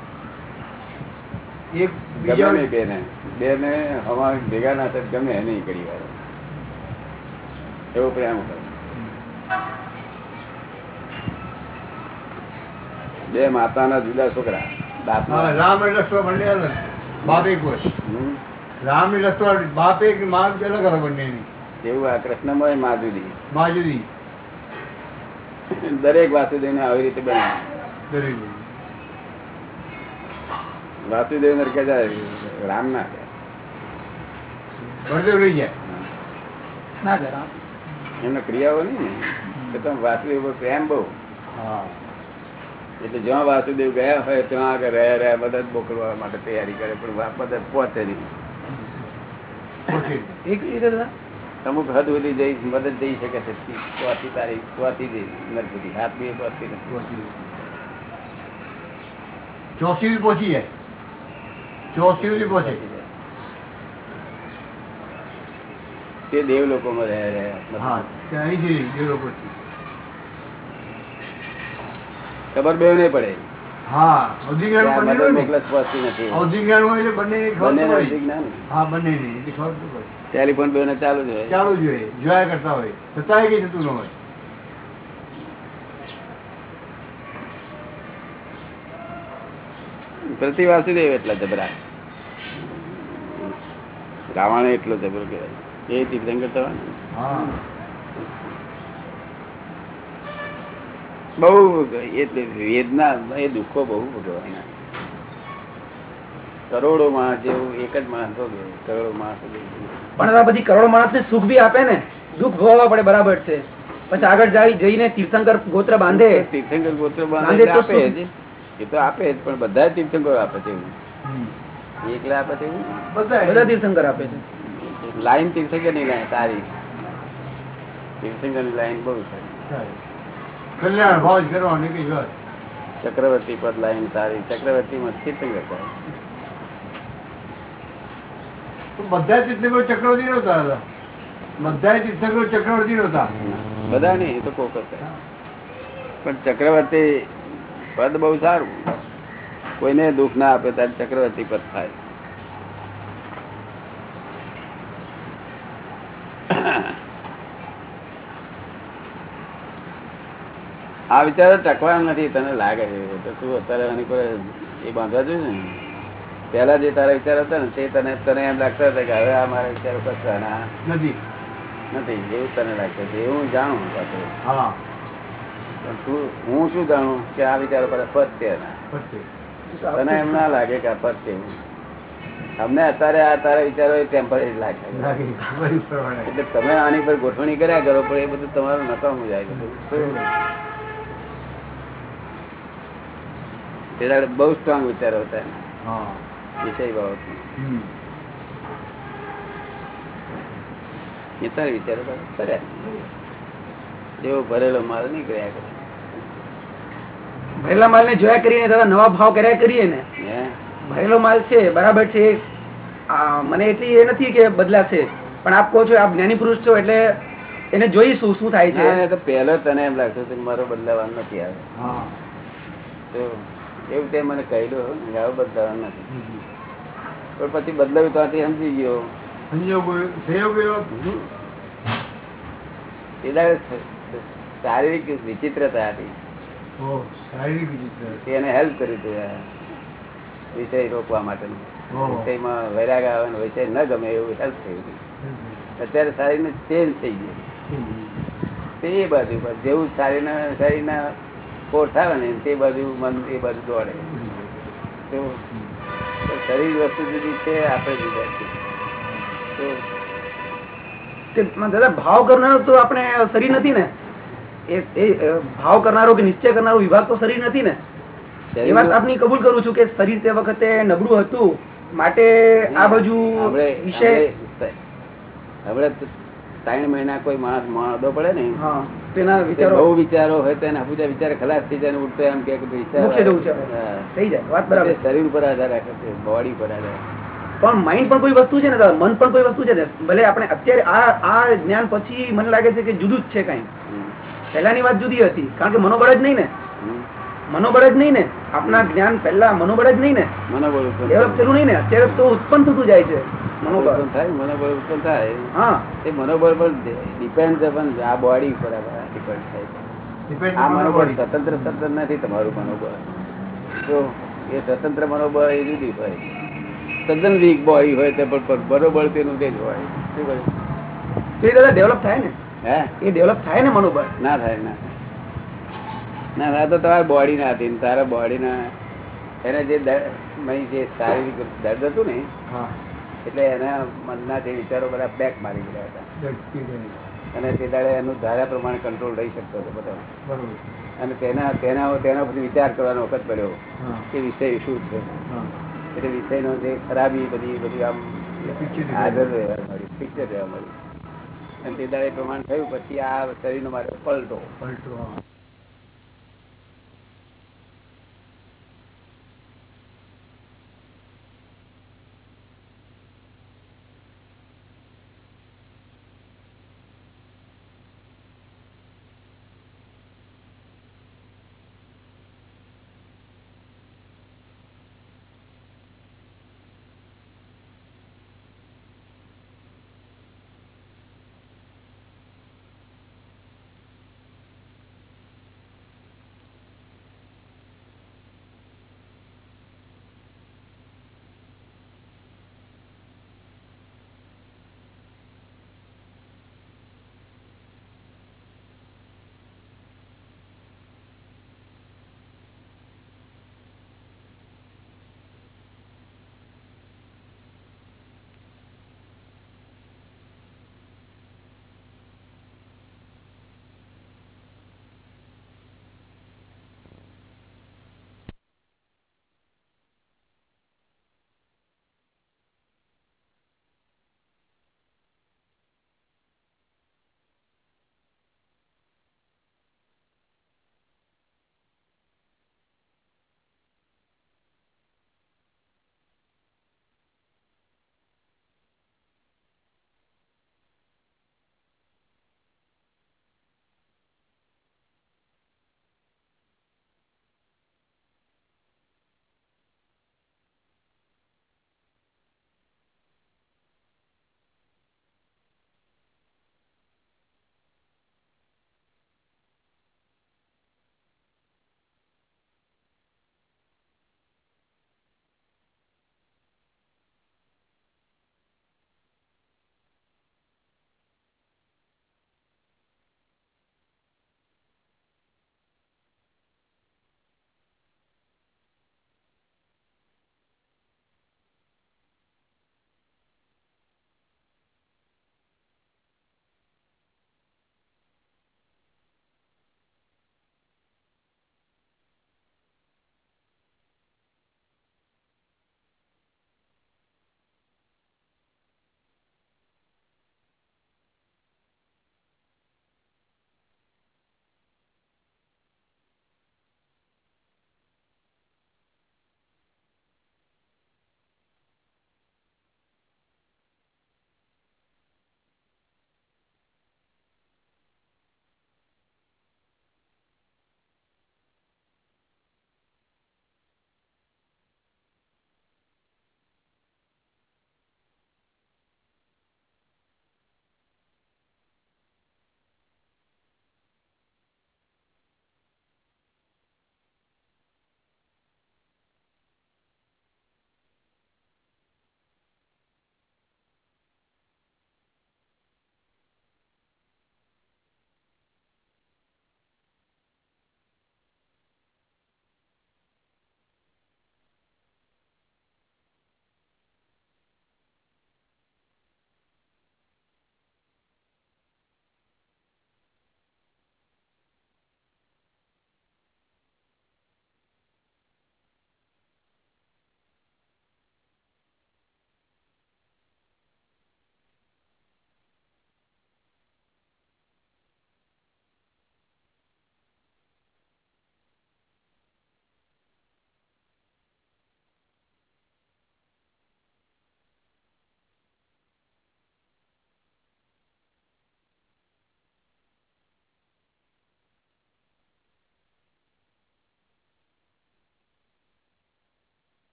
એક ગમે બીજા નહીં બેને. બેને હવા ભેગા ના થાય ગમે નહીં કરી વાર એવો પ્રેમ કરે બે માતાના જુદા છોકરા. રામ એટલે લક્ષ્મણ બંને બાપ એક હોય. રામ એટલે લક્ષ્મણ બાપ એક માં અલગ અલગ બંનેની. એવું આ કૃષ્ણમય મા જુદી દરેક વાસુદેવ ને આવી રીતે બને દરેક વાસુદેવ ને કે રામ ના. બળદેવ રહી જાય. ના જરા ક્રિયાઓ નહીં ને. તો તમે વાસુદેવ પ્રેમ બહુ. હા. એટલે જ્યાં વાસુદેવ ગયા હોય ત્યાં આગળ રહ્યા રહ્યા મદદ મોકલવા માટે તૈયારી કરે પણ મદદ પહોંચે નહીં. એક અમુક હદ સુધી જઈ મદદ જઈ શકે છે. પહોંચી તારી પહોંચી જઈ નથી સુધી હાથ બી પહોંચી નથી પહોંચી સુધી પહોંચી જાય. ચોથી સુધી પહોંચે તે દેવ લોકોમાં રહ્યા રહ્યા હા ત્યાં અહીંથી જે લોકો ખબર બે નહીં પડે. ટેલિફોન બે ચાલુ જ હોય. ચાલુ જ હોય. જોયા કરતા હોય. છતાંય કઈ થતું ન હોય. પ્રતિ વાસુદેવ એટલા જબરા. રાવણ એટલો જબર કહેવાય એ તીર્થંકર કરતા ને હા. બહુ વેદના એ દુઃખો બહુ ભોગવવાના કરોડો માણસ જેવું એક જ માણસ કરોડો માણસ પણ આ બધી કરોડો માણસ ને સુખ બી આપે ને દુઃખ ભોગવવા પડે બરાબર છે. પછી આગળ જાય જઈને તીર્થંકર ગોત્ર બાંધે. તીર્થંકર ગોત્ર બાંધે આપે એ તો આપે જ પણ બધા તીર્થંકર આપે છે એવું. એકલા આપે છે બધા તીર્થંકર આપે છે. લાઈન તીર્થંકરની લાઈન સારી. તીર્થંકરની લાઈન બહુ સારી. સારું. કલ્યાણ ભાવ જ કરવાનું વાત ચક્રવર્તી પદ લાઈન સારી ચક્રવર્તી માં થાય બધા તીર્થંકરો ચક્રવર્તી નતા હતા. બધા તીર્થંકરો ચક્રવર્તી નતા બધા નહીં એ તો કોક જ પણ ચક્રવર્તી પદ બહુ સારું. કોઈને દુઃખ ના આપે ત્યારે ચક્રવર્તી પદ થાય. આ વિચારો ટકવાના નથી તને લાગે છે. તો તું અત્યારે એની કોઈ એ બાંધવા જોઈએ ને. પેલા જે તારા વિચાર હતા ને તે તને તને એમ લાગતા હતા કે હવે આ મારા વિચારો કરતા નથી. નથી એવું તને લાગતું છે એવું હું જાણું પાછું. હા. પણ તું હું શું જાણું કે આ વિચારો પર એના. પછી તને એમ ના લાગે કે આ એવું. અમને અત્યારે આ તારા વિચારો ટેમ્પરરી લાગે. એટલે તમે આની પર ગોઠવણી કર્યા કરો પણ એ બધું તમારું નકામું જાય બધું શું? તે બહુ સ્ટ્રોંગ વિચારો હતા વિષય બાબત હમ. વિચારો કર્યા જેવો ભરેલો માલ નહીં કર્યા કરે. ભરેલા માલ ને જોયા કરીને દાદા નવા ભાવ કર્યા કરીએ ને. ભરેલો માલ છે બરાબર છે. મને એટલી એ નથી કે બદલાશે. પણ આપ કહો છો આપ જ્ઞાની પુરુષ છો એટલે એને જોઈશું શું થાય છે. તો પહેલો તને એમ લાગતું કે મારો બદલાવાનો નથી આવે. એવું તે મને કહેલું આવું આવો નથી. પણ પછી બદલાવ્યું ત્યાંથી સમજી ગયો. શારીરિક વિચિત્રતા હતી. તેને હેલ્પ કર્યું હતું વિષય રોકવા માટેનું. વિષયમાં વૈરાગ આવે ને વિષય ન ગમે એવું હેલ્પ થયું અત્યારે શારીરને ચેન્જ થઈ ગયું. તે બાજુ જેવું શારીરના શરીરના આવે ને તે બાજુ મન એ બાજુ દોડે. શરીર વસ્તુ જુદી છે આપણે જુદા છે દાદા ભાવ કરનારો તો આપણે શરીર નથી ને. એ ભાવ કરનારો કે નિશ્ચય કરનારો વિભાગ તો શરીર નથી ને. એ વાત આપની કબૂલ કરું છું કે શરીર તે વખતે નબળું હતું માટે આ બાજુ વિષય હમણે- હમણે ત્રણ મહિના કોઈ માણસ મોડો પડે ને હા. તેના વિચારો બહુ વિચારો હોય તો એના બીજા વિચાર ખલાસ થઈ જાય ઉઠતો એમ કે. થઈ જાય વાત બરાબર. શરીર ઉપર આધાર રાખે છે બોડી પર આધાર પણ માઇન્ડ પણ કોઈ વસ્તુ છે ને દાદા, મન પણ કોઈ વસ્તુ છે ને ભલે આપણે અત્યારે આ આ જ્ઞાન પછી મને લાગે છે કે જુદું જ છે કઈ. પહેલાની વાત જુદી હતી કારણ કે મનોબળ જ નહીં ને. મનોબળ જ નહીં ને. આપના જ્ઞાન પહેલા મનોબળ જ નહીં ને. મનોબળ ડેવલપ થયું. નહીં ને. અત્યારે તો ઉત્પન્ન થતું જાય છે મનોબળ. થાય મનોબળ ઉત્પન્ન થાય. હા. એ મનોબળ પર ડિપેન્ડ પણ આ બોડી ઉપર ડિપેન્ડ થાય. આ મનોબળ સ્વતંત્ર સ્વતંત્ર નથી તમારું મનોબળ. તો એ સ્વતંત્ર મનોબળ એ જુદી હોય. તદ્દન વીક બોય હોય તે પણ બરોબર તેનું તે જ હોય. શું કહ્યું? તો એ દાદા ડેવલપ થાય ને? હે? એ ડેવલપ થાય ને મનોબળ? ના થાય ના ના ના તો તમારા બોડી ના હતી તારા બોડી ના એને જે જે શારીરિક દર્દ હતું ને હા. એટલે એના મનના જે વિચારો બધા બેક મારી ગયા હતા. અને તે દાડે એનું ધારા પ્રમાણે કંટ્રોલ રહી શકતો હતો બધા અને તેના તેના તેના પછી વિચાર કરવાનો વખત પડ્યો કે વિષય શું છે? એટલે વિષયનો જે ખરાબી બધી બધી આમ હાજર રહેવા મળી પિક્ચર રહેવા મળી. અને તે દાડે પ્રમાણ થયું પછી આ શરીરનો મારે પલટો. પલટો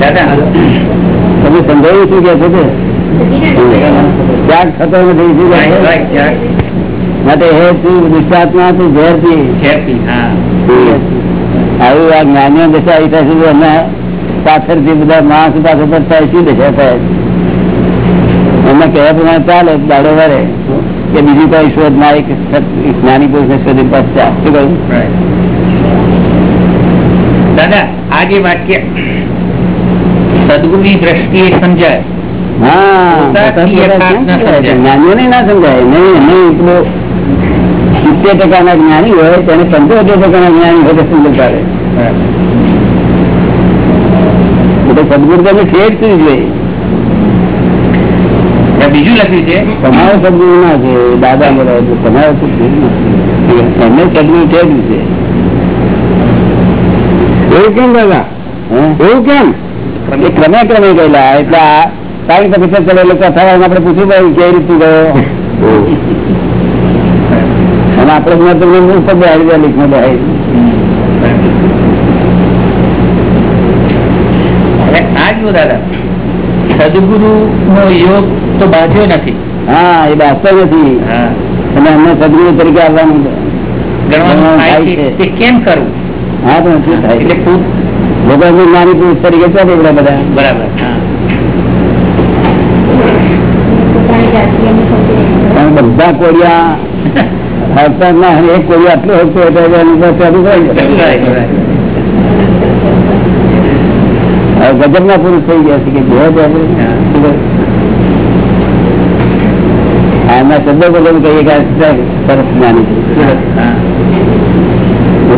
દાદા તમે સમજાવ્યું શું કે છે ત્યાગ થતો નથી શું માટે હે તું દુષ્ટાત્મા તું ઝેરથી આવું આ જ્ઞાનીઓ દશા આવી થાય અમે પાછળથી બધા માણસ પાસે થાય શું દશા થાય? એમને કહેવા પ્રમાણે ચાલે દાડો વરે કે બીજી કોઈ શોધ ના એક જ્ઞાની પુરુષ શોધી પશ્ચાત શું કહ્યું? દાદા આ જે વાક્ય સદગુરુની દ્રષ્ટિએ સમજાય હા પોતાથી યથાર્થ ન સમજાય. જ્ઞાનીઓને ના સમજાય નહીં નહીં પેલો સિત્તેર ટકાના જ્ઞાની હોય તેને પંચોતેર ટકાના જ્ઞાની હોય તો સમજતા રહે એટલે સદગુરુ તમે ઠેર શું જોઈએ ત્યાં બીજું લખ્યું છે તમારો સદગુરુ ના છે દાદા બોલાવે છે તમારો તો ઠેર નથી. એમને સદગુરુ ઠેર્યું છે એવું કેમ દાદા એવું કેમ એ ક્રમે ક્રમે ગયેલા. એટલે આ સારી પગથિયા ચડેલો કથાવાળાને આપણે પૂછ્યું ભાઈ કેવી રીતે ગયો. અને આપણે તમને મૂળ પર બેહાડી દે લીખમાં બેહાડી આ દાદા? સદગુરુ નો યોગ તો બાંધ્યો નથી. હા એ વાસ્તવ નથી. હા. અને અમને સદગુરુ તરીકે આવવાનું. તે કેમ કરવું? હા પણ શું થાય એટલે પૂ- લોકો એમને જ્ઞાની પુરુષ તરીકે ચાલે બધા બધા બરાબર હા પોતાની જાતિ એમને સમજે પણ બધા કોળિયા હડતા ના હોય, એક કોળિયો આટલો હડતો હોય તો એની પાસે ચાલુ થાય ને. હવે ગજબના પુરુષ થઈ ગયા છે કે જોવા તો આપણે. આ એમના શબ્દો બદલ કહીએ કે આ સરસ જ્ઞાની છે હા. એ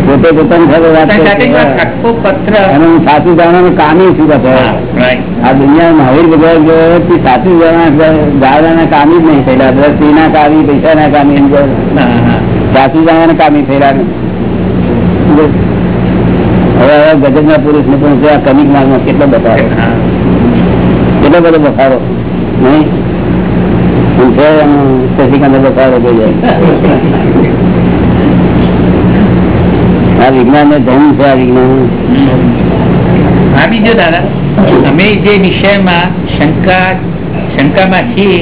પોતે પોતાની સાથે વાત અને હું સાચું જાણવાનું કામી છું આ દુનિયા મહાવીર ભગવાન ગયો સાચું જાણવાના કામી જ નહીં થયેલા. બધા સ્ત્રીના કામી કામી એમ કહે. હા, હા. સાચું જાણવાના કામી થયેલા. હવે હવે ગજબના પુરુષ ને પણ આ કમિક માર્ગમાં કેટલો બતાવો કેટલો બધો બફારો નહીં? શશિકાંત બફારો થઈ જાય આ વિજ્ઞાન ને ધન છે આ વિજ્ઞાન આ બીજો દાદા અમે જે વિષયમાં શંકા શંકામાં છીએ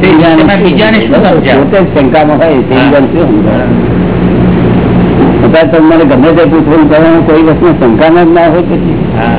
બીજાને શું સમજાવ? પોતે શંકામાં હોય તે બીજાને શું સમજાવે? ગમે તે પૂછવું કરવાનું કોઈ વસ્તુ શંકામાં જ ના હોય પછી. હા.